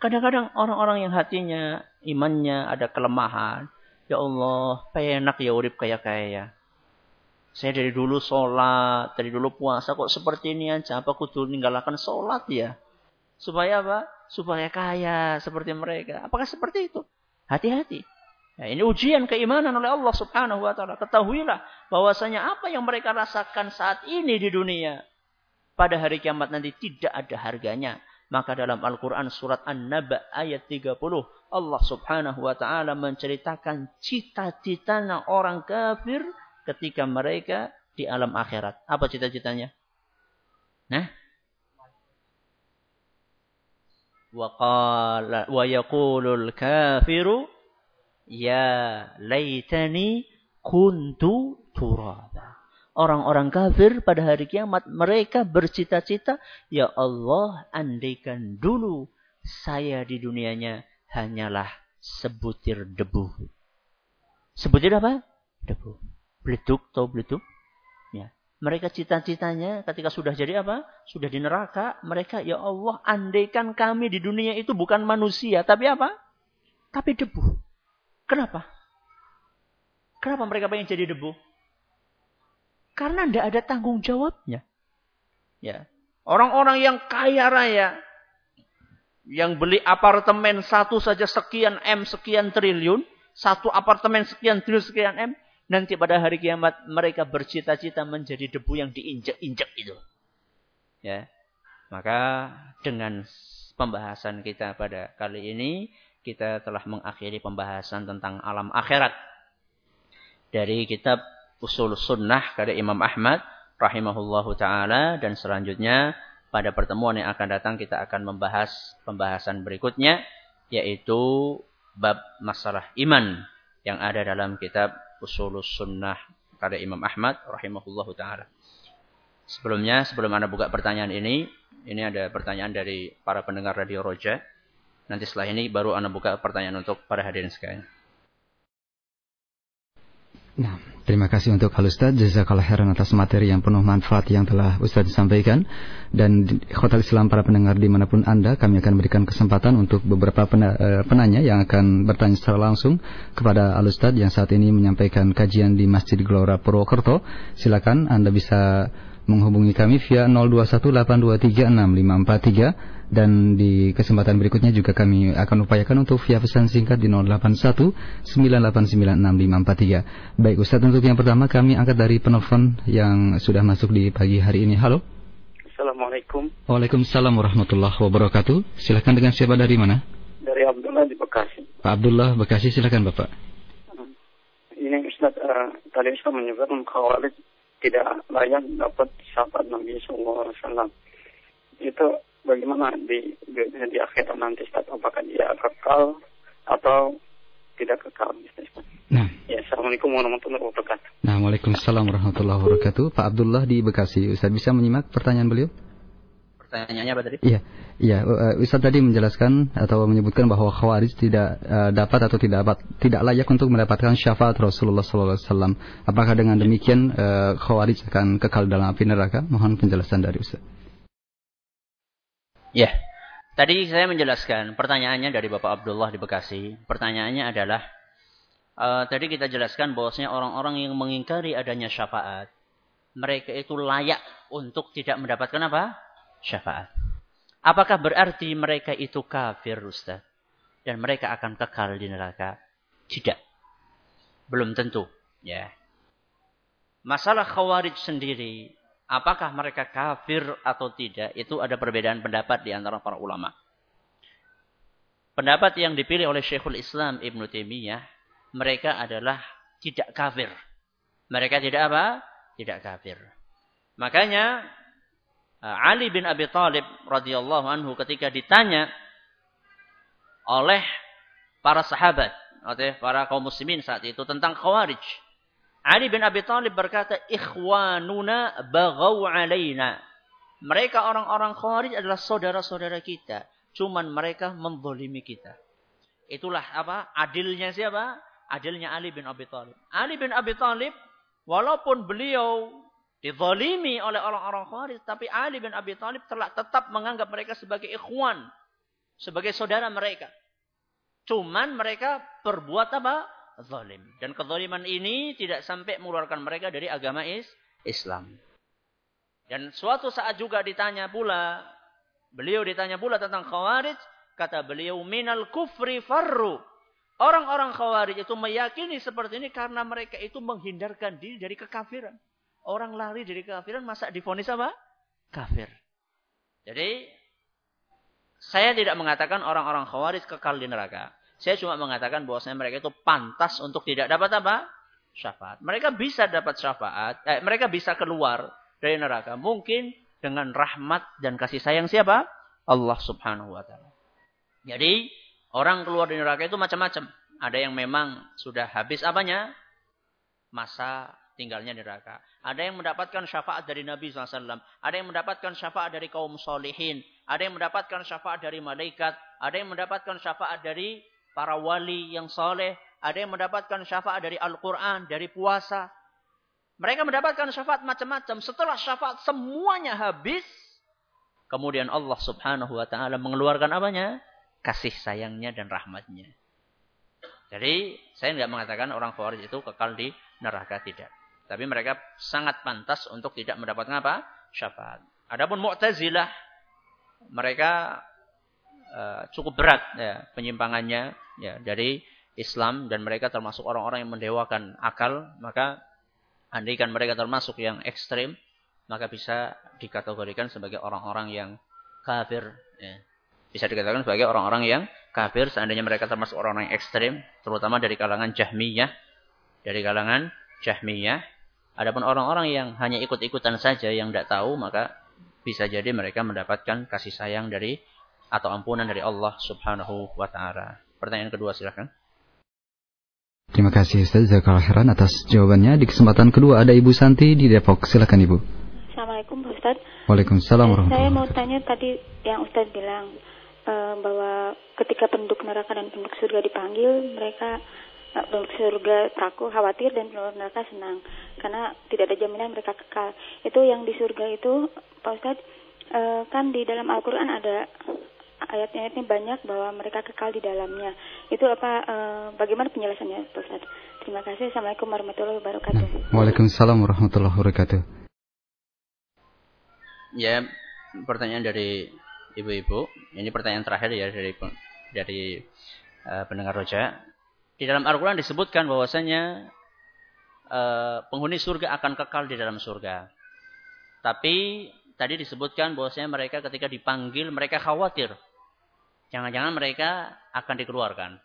Kadang-kadang orang-orang yang hatinya, imannya ada kelemahan, Ya Allah, penak ya urip kayak kaya. Saya dari dulu sholat, dari dulu puasa kok seperti ini aja. Apa kudu ninggalkan sholat ya? Supaya apa? Supaya kaya seperti mereka. Apakah seperti itu? Hati-hati. Nah, ini ujian keimanan oleh Allah Subhanahu wa taala. Ketahuilah bahwasanya apa yang mereka rasakan saat ini di dunia pada hari kiamat nanti tidak ada harganya. Maka dalam Al-Qur'an surat An-Naba ayat 30 Allah Subhanahu wa taala menceritakan cita-citanya orang kafir ketika mereka di alam akhirat. Apa cita-citanya? Nah, wa qala wa yaqulul kafiru Ya laitani kuntu turaba. Orang-orang kafir pada hari kiamat mereka bercita-cita, ya Allah, andaikan dulu saya di dunianya hanyalah sebutir debu. Sebutir apa? Debu. Bleduk, tahu bleduk? Ya. Mereka cita-citanya ketika sudah jadi apa? Sudah di neraka, mereka ya Allah, andaikan kami di dunia itu bukan manusia, tapi apa? Tapi debu. Kenapa? Kenapa mereka pengen jadi debu? Karena tidak ada tanggung jawabnya. Ya. Orang-orang yang kaya raya, yang beli apartemen satu saja sekian M, sekian triliun, satu apartemen sekian triliun, sekian M, nanti pada hari kiamat mereka bercita-cita menjadi debu yang diinjak-injak itu. Ya. Maka dengan pembahasan kita pada kali ini kita telah mengakhiri pembahasan tentang alam akhirat dari kitab Usul Sunnah karya Imam Ahmad rahimahullahu taala dan selanjutnya pada pertemuan yang akan datang kita akan membahas pembahasan berikutnya yaitu bab masalah iman yang ada dalam kitab Usul Sunnah karya Imam Ahmad rahimahullahu taala. Sebelumnya sebelum Anda buka pertanyaan ini, ini ada pertanyaan dari para pendengar Radio Roja. Nanti setelah ini baru Anda buka pertanyaan untuk para hadirin sekalian. Nah, terima kasih untuk Al Ustaz Jazakallah khairan atas materi yang penuh manfaat yang telah Ustaz sampaikan. Dan Hotel Islam para pendengar di mana pun Anda kami akan berikan kesempatan untuk beberapa eh, penanya yang akan bertanya secara langsung kepada Al Ustaz yang saat ini menyampaikan kajian di Masjid Gelora Purwokerto. Silakan Anda bisa menghubungi kami via 0218236543 dan di kesempatan berikutnya juga kami akan upayakan untuk via pesan singkat di 081 9896543. Baik Ustaz untuk yang pertama kami angkat dari penelpon yang sudah masuk di pagi hari ini. Halo. Assalamualaikum. Waalaikumsalam warahmatullahi wabarakatuh. Silakan dengan siapa dari mana? Dari Abdullah di Bekasi. Pak Abdullah Bekasi silakan Bapak. Ini Ustaz uh, tadi saya menyebutkan khawarij tidak layak dapat syafaat Nabi Sallallahu Alaihi Wasallam. Itu bagaimana di di, di akhirat nanti Ustaz apakah dia kekal atau tidak kekal Nah. Ya, Assalamualaikum warahmatullahi wabarakatuh. Nah, Waalaikumsalam warahmatullahi wabarakatuh. Pak Abdullah di Bekasi. Ustaz bisa menyimak pertanyaan beliau? Pertanyaannya apa tadi? Iya, iya. Uh, Ustaz tadi menjelaskan atau menyebutkan bahwa khawarij tidak uh, dapat atau tidak dapat tidak layak untuk mendapatkan syafaat Rasulullah SAW. Apakah dengan demikian uh, khawarij akan kekal dalam api neraka? Mohon penjelasan dari Ustaz. Ya, tadi saya menjelaskan pertanyaannya dari Bapak Abdullah di Bekasi. Pertanyaannya adalah, uh, tadi kita jelaskan bahwasanya orang-orang yang mengingkari adanya syafaat, mereka itu layak untuk tidak mendapatkan apa? Syafaat. Apakah berarti mereka itu kafir, Ustaz? Dan mereka akan kekal di neraka? Tidak. Belum tentu. Ya. Masalah khawarij sendiri Apakah mereka kafir atau tidak? Itu ada perbedaan pendapat di antara para ulama. Pendapat yang dipilih oleh Syekhul Islam Ibn Taimiyah, mereka adalah tidak kafir. Mereka tidak apa? Tidak kafir. Makanya Ali bin Abi Thalib radhiyallahu anhu ketika ditanya oleh para sahabat atau para kaum muslimin saat itu tentang khawarij Ali bin Abi Thalib berkata, "Ikhwanuna baghaw alaina." Mereka orang-orang Khawarij adalah saudara-saudara kita, cuman mereka menzalimi kita. Itulah apa? Adilnya siapa? Adilnya Ali bin Abi Thalib. Ali bin Abi Thalib walaupun beliau dizalimi oleh orang-orang Khawarij, tapi Ali bin Abi Thalib telah tetap menganggap mereka sebagai ikhwan, sebagai saudara mereka. Cuman mereka berbuat apa? zalim. Dan kezaliman ini tidak sampai mengeluarkan mereka dari agama is Islam. Dan suatu saat juga ditanya pula, beliau ditanya pula tentang khawarij, Kata beliau, minal kufri farru. Orang-orang khawarij itu meyakini seperti ini karena mereka itu menghindarkan diri dari kekafiran. Orang lari dari kekafiran masa difonis apa? Kafir. Jadi, saya tidak mengatakan orang-orang khawarij kekal di neraka. Saya cuma mengatakan bahwasanya mereka itu pantas untuk tidak dapat apa? Syafaat. Mereka bisa dapat syafaat. Eh, mereka bisa keluar dari neraka. Mungkin dengan rahmat dan kasih sayang siapa? Allah subhanahu wa ta'ala. Jadi orang keluar dari neraka itu macam-macam. Ada yang memang sudah habis apanya? Masa tinggalnya di neraka. Ada yang mendapatkan syafaat dari Nabi SAW. Ada yang mendapatkan syafaat dari kaum solihin. Ada yang mendapatkan syafaat dari malaikat. Ada yang mendapatkan syafaat dari para wali yang soleh. Ada yang mendapatkan syafaat dari Al-Quran, dari puasa. Mereka mendapatkan syafaat macam-macam. Setelah syafaat semuanya habis. Kemudian Allah subhanahu wa ta'ala mengeluarkan apanya? kasih sayangnya dan rahmatnya. Jadi saya tidak mengatakan orang Khawarij itu kekal di neraka tidak. Tapi mereka sangat pantas untuk tidak mendapatkan apa? Syafaat. Adapun Mu'tazilah mereka uh, cukup berat ya penyimpangannya ya dari Islam dan mereka termasuk orang-orang yang mendewakan akal, maka andaikan mereka termasuk yang ekstrim, maka bisa dikategorikan sebagai orang-orang yang kafir ya bisa dikatakan sebagai orang-orang yang kafir seandainya mereka termasuk orang-orang yang ekstrim, terutama dari kalangan Jahmiyah, dari kalangan Jahmiyah. Adapun orang-orang yang hanya ikut-ikutan saja yang tidak tahu, maka bisa jadi mereka mendapatkan kasih sayang dari atau ampunan dari Allah Subhanahu wa taala. Pertanyaan kedua silakan. Terima kasih Ustaz Zakal Heran atas jawabannya. Di kesempatan kedua ada Ibu Santi di Depok. Silakan Ibu. Assalamualaikum Ustaz. Waalaikumsalam warahmatullahi Saya mau tanya tadi yang Ustaz bilang uh, bahwa ketika penduduk neraka dan penduduk surga dipanggil, mereka surga takut, khawatir dan penduduk neraka senang karena tidak ada jaminan mereka kekal. Itu yang di surga itu, Pak Ustadz, uh, kan di dalam Al-Quran ada ayat-ayatnya banyak bahwa mereka kekal di dalamnya. Itu apa? Uh, bagaimana penjelasannya, Pak Ustadz? Terima kasih. Assalamualaikum warahmatullahi wabarakatuh. Nah, Waalaikumsalam warahmatullahi wabarakatuh. Ya, pertanyaan dari ibu-ibu. Ini pertanyaan terakhir ya dari dari uh, pendengar roja. Di dalam Al-Quran disebutkan bahwasanya uh, penghuni surga akan kekal di dalam surga. Tapi tadi disebutkan bahwasanya mereka ketika dipanggil mereka khawatir. Jangan-jangan mereka akan dikeluarkan.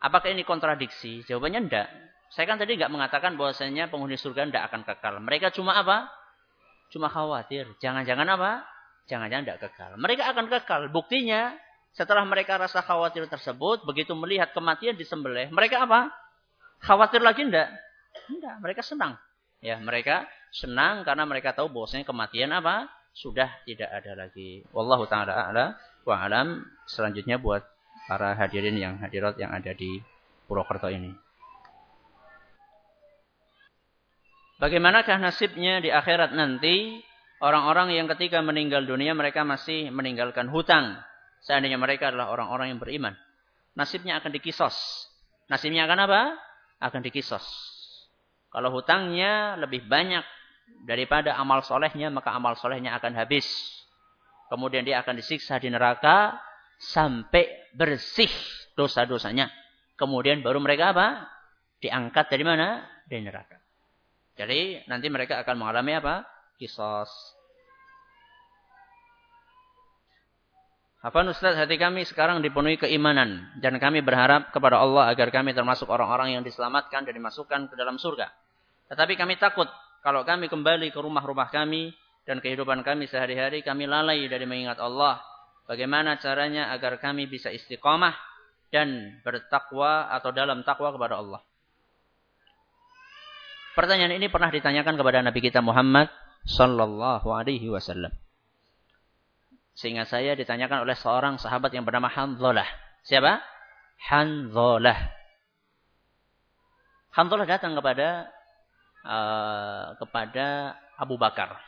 Apakah ini kontradiksi? Jawabannya enggak. Saya kan tadi enggak mengatakan bahwasanya penghuni surga enggak akan kekal. Mereka cuma apa? Cuma khawatir. Jangan-jangan apa? jangan-jangan tidak kekal. Mereka akan kekal. Buktinya, setelah mereka rasa khawatir tersebut, begitu melihat kematian disembelih, mereka apa? Khawatir lagi tidak? Tidak, mereka senang. Ya, mereka senang karena mereka tahu bahwasanya kematian apa? Sudah tidak ada lagi. Wallahu taala a'la wa alam. Selanjutnya buat para hadirin yang hadirat yang ada di Purwokerto ini. Bagaimanakah nasibnya di akhirat nanti Orang-orang yang ketika meninggal dunia mereka masih meninggalkan hutang. Seandainya mereka adalah orang-orang yang beriman. Nasibnya akan dikisos. Nasibnya akan apa? Akan dikisos. Kalau hutangnya lebih banyak daripada amal solehnya, maka amal solehnya akan habis. Kemudian dia akan disiksa di neraka sampai bersih dosa-dosanya. Kemudian baru mereka apa? Diangkat dari mana? Dari neraka. Jadi nanti mereka akan mengalami apa? kisos. Apa Ustaz hati kami sekarang dipenuhi keimanan dan kami berharap kepada Allah agar kami termasuk orang-orang yang diselamatkan dan dimasukkan ke dalam surga. Tetapi kami takut kalau kami kembali ke rumah-rumah kami dan kehidupan kami sehari-hari kami lalai dari mengingat Allah. Bagaimana caranya agar kami bisa istiqamah dan bertakwa atau dalam takwa kepada Allah. Pertanyaan ini pernah ditanyakan kepada Nabi kita Muhammad Sallallahu Alaihi Wasallam. Sehingga saya ditanyakan oleh seorang sahabat yang bernama Hanzalah. Siapa? Hanzalah. Hanzalah datang kepada uh, kepada Abu Bakar.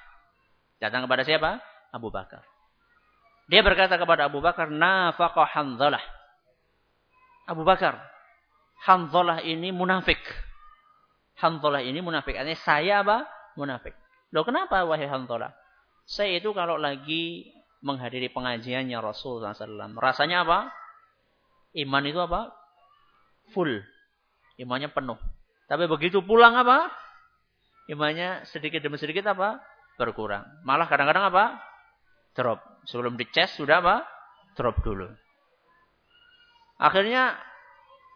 Datang kepada siapa? Abu Bakar. Dia berkata kepada Abu Bakar, "Nafaqa Hanzalah." Abu Bakar, Hanzalah ini munafik. Hanzalah ini munafik. Artinya saya apa? Munafik. Loh kenapa wahai Hantola? Saya itu kalau lagi menghadiri pengajiannya Rasul SAW. Rasanya apa? Iman itu apa? Full. Imannya penuh. Tapi begitu pulang apa? Imannya sedikit demi sedikit apa? Berkurang. Malah kadang-kadang apa? Drop. Sebelum dicas sudah apa? Drop dulu. Akhirnya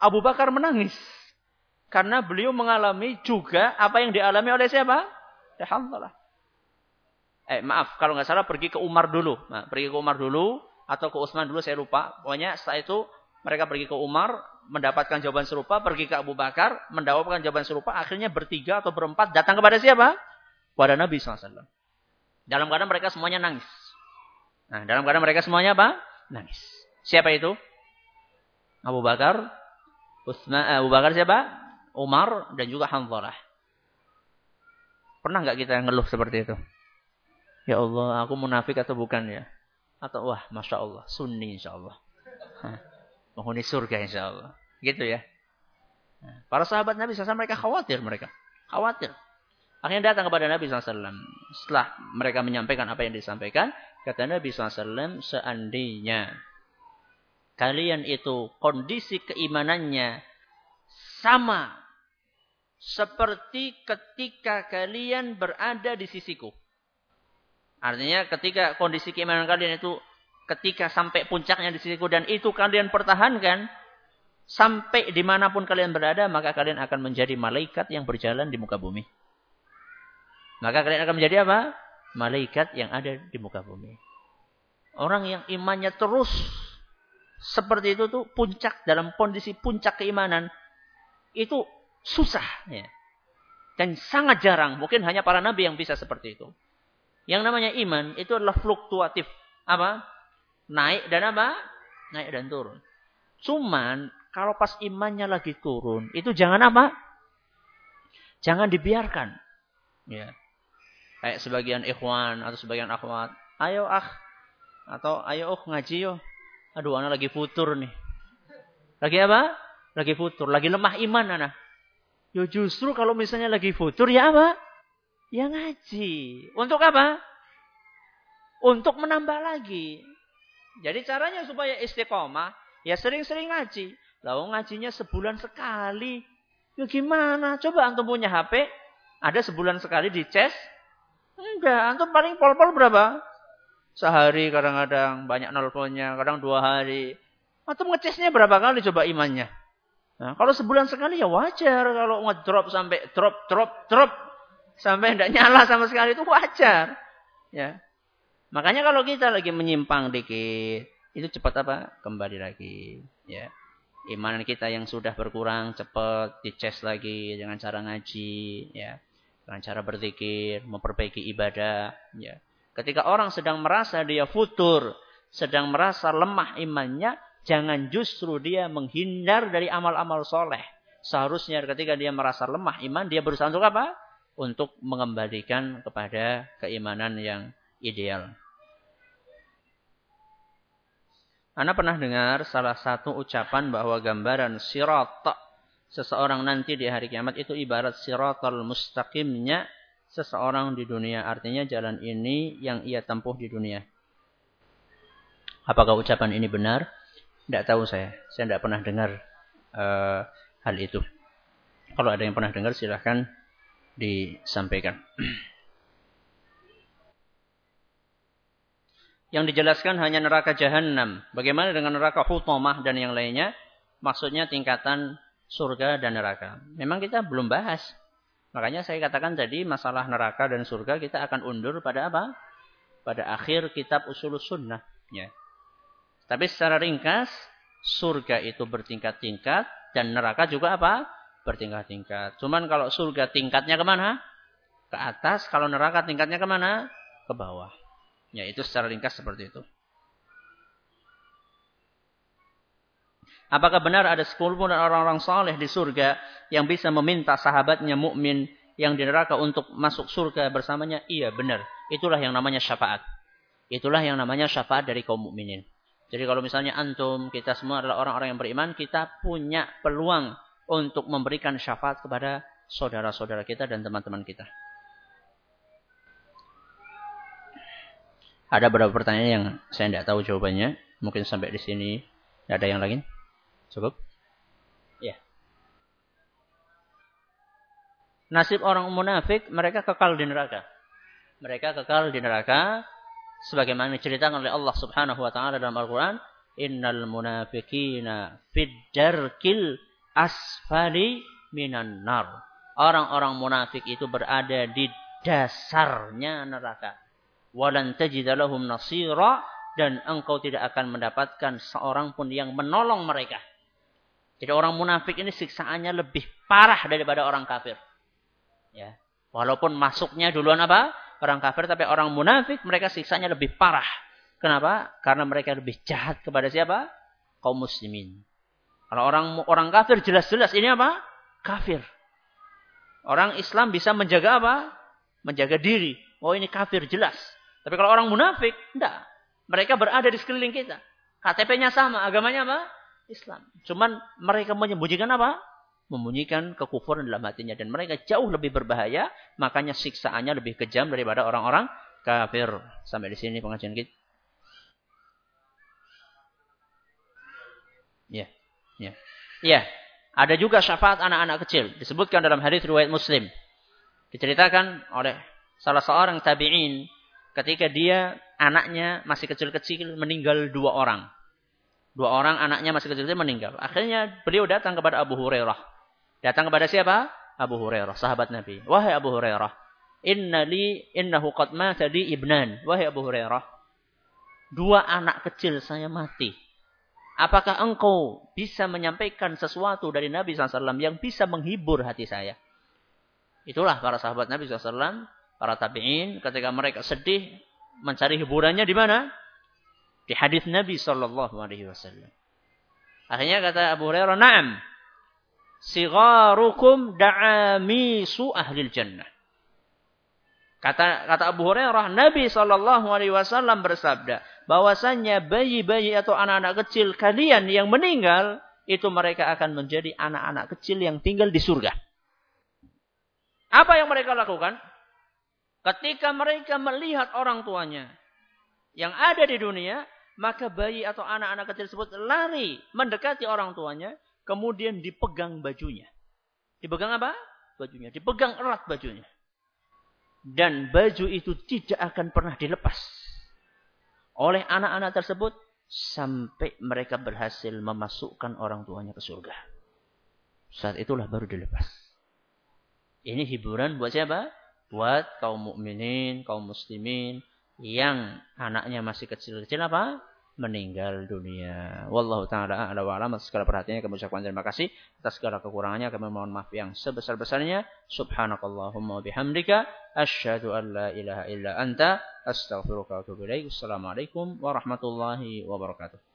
Abu Bakar menangis. Karena beliau mengalami juga apa yang dialami oleh siapa? Ya Allah. Eh maaf, kalau nggak salah pergi ke Umar dulu. Nah, pergi ke Umar dulu atau ke Utsman dulu saya lupa. Pokoknya setelah itu mereka pergi ke Umar, mendapatkan jawaban serupa, pergi ke Abu Bakar, mendapatkan jawaban serupa, akhirnya bertiga atau berempat datang kepada siapa? Kepada Nabi SAW. Dalam keadaan mereka semuanya nangis. Nah, dalam keadaan mereka semuanya apa? Nangis. Siapa itu? Abu Bakar, Utsman, eh, Abu Bakar siapa? Umar dan juga Hanzalah. Pernah nggak kita ngeluh seperti itu? Ya Allah, aku munafik atau bukan ya? Atau wah, masya Allah, sunni insya Allah menghuni surga insya Allah. Gitu ya. Nah, para sahabat Nabi SAW mereka khawatir mereka. Khawatir. Akhirnya datang kepada Nabi SAW. Setelah mereka menyampaikan apa yang disampaikan. Kata Nabi SAW, seandainya kalian itu kondisi keimanannya sama seperti ketika kalian berada di sisiku. Artinya ketika kondisi keimanan kalian itu ketika sampai puncaknya di sisiku dan itu kalian pertahankan sampai di mana pun kalian berada maka kalian akan menjadi malaikat yang berjalan di muka bumi. Maka kalian akan menjadi apa? Malaikat yang ada di muka bumi. Orang yang imannya terus seperti itu tuh puncak dalam kondisi puncak keimanan itu susah ya. Dan sangat jarang, mungkin hanya para nabi yang bisa seperti itu. Yang namanya iman itu adalah fluktuatif. Apa? naik dan apa? Naik dan turun. Cuman kalau pas imannya lagi turun, itu jangan apa? Jangan dibiarkan. Ya. Kayak sebagian ikhwan atau sebagian akhwat, ayo ah atau ayo oh ngaji yo. Aduh, anak lagi futur nih. Lagi apa? Lagi futur, lagi lemah iman anak. Yo justru kalau misalnya lagi futur ya apa? Ya ngaji. Untuk apa? Untuk menambah lagi. Jadi caranya supaya istiqomah, ya sering-sering ngaji. Lalu ngajinya sebulan sekali. Ya gimana? Coba antum punya HP, ada sebulan sekali di ces. Enggak, antum paling pol-pol berapa? Sehari kadang-kadang, banyak nelponnya, kadang dua hari. Antum ngecesnya berapa kali coba imannya? Nah, kalau sebulan sekali ya wajar. Kalau ngedrop sampai drop, drop, drop. Sampai tidak nyala sama sekali itu wajar. Ya. Makanya kalau kita lagi menyimpang dikit, itu cepat apa? Kembali lagi, ya. Iman kita yang sudah berkurang cepat dicas lagi dengan cara ngaji, ya. Dengan cara berzikir, memperbaiki ibadah, ya. Ketika orang sedang merasa dia futur, sedang merasa lemah imannya, jangan justru dia menghindar dari amal-amal soleh. Seharusnya ketika dia merasa lemah iman, dia berusaha untuk apa? Untuk mengembalikan kepada keimanan yang ideal. Anda pernah dengar salah satu ucapan bahwa gambaran sirat seseorang nanti di hari kiamat itu ibarat siratal mustaqimnya seseorang di dunia. Artinya jalan ini yang ia tempuh di dunia. Apakah ucapan ini benar? Tidak tahu saya. Saya tidak pernah dengar uh, hal itu. Kalau ada yang pernah dengar silahkan disampaikan. <clears throat> yang dijelaskan hanya neraka jahanam. Bagaimana dengan neraka hutomah dan yang lainnya? Maksudnya tingkatan surga dan neraka. Memang kita belum bahas. Makanya saya katakan tadi masalah neraka dan surga kita akan undur pada apa? Pada akhir kitab usul sunnah. Ya. Tapi secara ringkas, surga itu bertingkat-tingkat dan neraka juga apa? Bertingkat-tingkat. Cuman kalau surga tingkatnya ke mana? Ke atas. Kalau neraka tingkatnya ke mana? Ke bawah. Ya, itu secara ringkas seperti itu. Apakah benar ada sekumpulan orang-orang saleh di surga yang bisa meminta sahabatnya mukmin yang di neraka untuk masuk surga bersamanya? Iya, benar. Itulah yang namanya syafaat. Itulah yang namanya syafaat dari kaum mukminin. Jadi kalau misalnya antum, kita semua adalah orang-orang yang beriman, kita punya peluang untuk memberikan syafaat kepada saudara-saudara kita dan teman-teman kita. Ada beberapa pertanyaan yang saya tidak tahu jawabannya. Mungkin sampai di sini. Tidak ada yang lain? Cukup? Ya. Nasib orang munafik, mereka kekal di neraka. Mereka kekal di neraka. Sebagaimana diceritakan oleh Allah subhanahu wa ta'ala dalam Al-Quran. Innal munafikina fid darkil asfali minan nar. Orang-orang munafik itu berada di dasarnya neraka walan tajidalahum nasira dan engkau tidak akan mendapatkan seorang pun yang menolong mereka. Jadi orang munafik ini siksaannya lebih parah daripada orang kafir. Ya. Walaupun masuknya duluan apa? Orang kafir tapi orang munafik mereka siksanya lebih parah. Kenapa? Karena mereka lebih jahat kepada siapa? Kaum muslimin. Kalau orang orang kafir jelas-jelas ini apa? Kafir. Orang Islam bisa menjaga apa? Menjaga diri. Oh ini kafir jelas. Tapi kalau orang munafik, enggak. Mereka berada di sekeliling kita. KTP-nya sama, agamanya apa? Islam. Cuman mereka menyembunyikan apa? Membunyikan kekufuran dalam hatinya. Dan mereka jauh lebih berbahaya. Makanya siksaannya lebih kejam daripada orang-orang kafir. Sampai di sini pengajian kita. Ya, ya. Ya, ada juga syafaat anak-anak kecil. Disebutkan dalam hadis riwayat Muslim. Diceritakan oleh salah seorang tabi'in ketika dia anaknya masih kecil-kecil meninggal dua orang. Dua orang anaknya masih kecil-kecil meninggal. Akhirnya beliau datang kepada Abu Hurairah. Datang kepada siapa? Abu Hurairah, sahabat Nabi. Wahai Abu Hurairah, inna li innahu qad mata ibnan. Wahai Abu Hurairah, dua anak kecil saya mati. Apakah engkau bisa menyampaikan sesuatu dari Nabi SAW yang bisa menghibur hati saya? Itulah para sahabat Nabi SAW para tabi'in ketika mereka sedih mencari hiburannya di mana? Di hadis Nabi wasallam. Akhirnya kata Abu Hurairah, "Na'am. Sigarukum da'amisu ahli jannah." Kata kata Abu Hurairah, Nabi sallallahu alaihi wasallam bersabda, bahwasanya bayi-bayi atau anak-anak kecil kalian yang meninggal itu mereka akan menjadi anak-anak kecil yang tinggal di surga. Apa yang mereka lakukan? Ketika mereka melihat orang tuanya yang ada di dunia, maka bayi atau anak-anak kecil tersebut lari mendekati orang tuanya, kemudian dipegang bajunya. Dipegang apa? Bajunya. Dipegang erat bajunya. Dan baju itu tidak akan pernah dilepas oleh anak-anak tersebut sampai mereka berhasil memasukkan orang tuanya ke surga. Saat itulah baru dilepas. Ini hiburan buat siapa? buat kaum mukminin, kaum muslimin yang anaknya masih kecil-kecil apa? Meninggal dunia. Wallahu taala a'la wa alam. Segala perhatiannya kami ucapkan terima kasih atas segala kekurangannya kami mohon maaf yang sebesar-besarnya. Subhanakallahumma bihamdika asyhadu an la ilaha illa anta astaghfiruka wa atubu ilaik. Wassalamualaikum warahmatullahi wabarakatuh.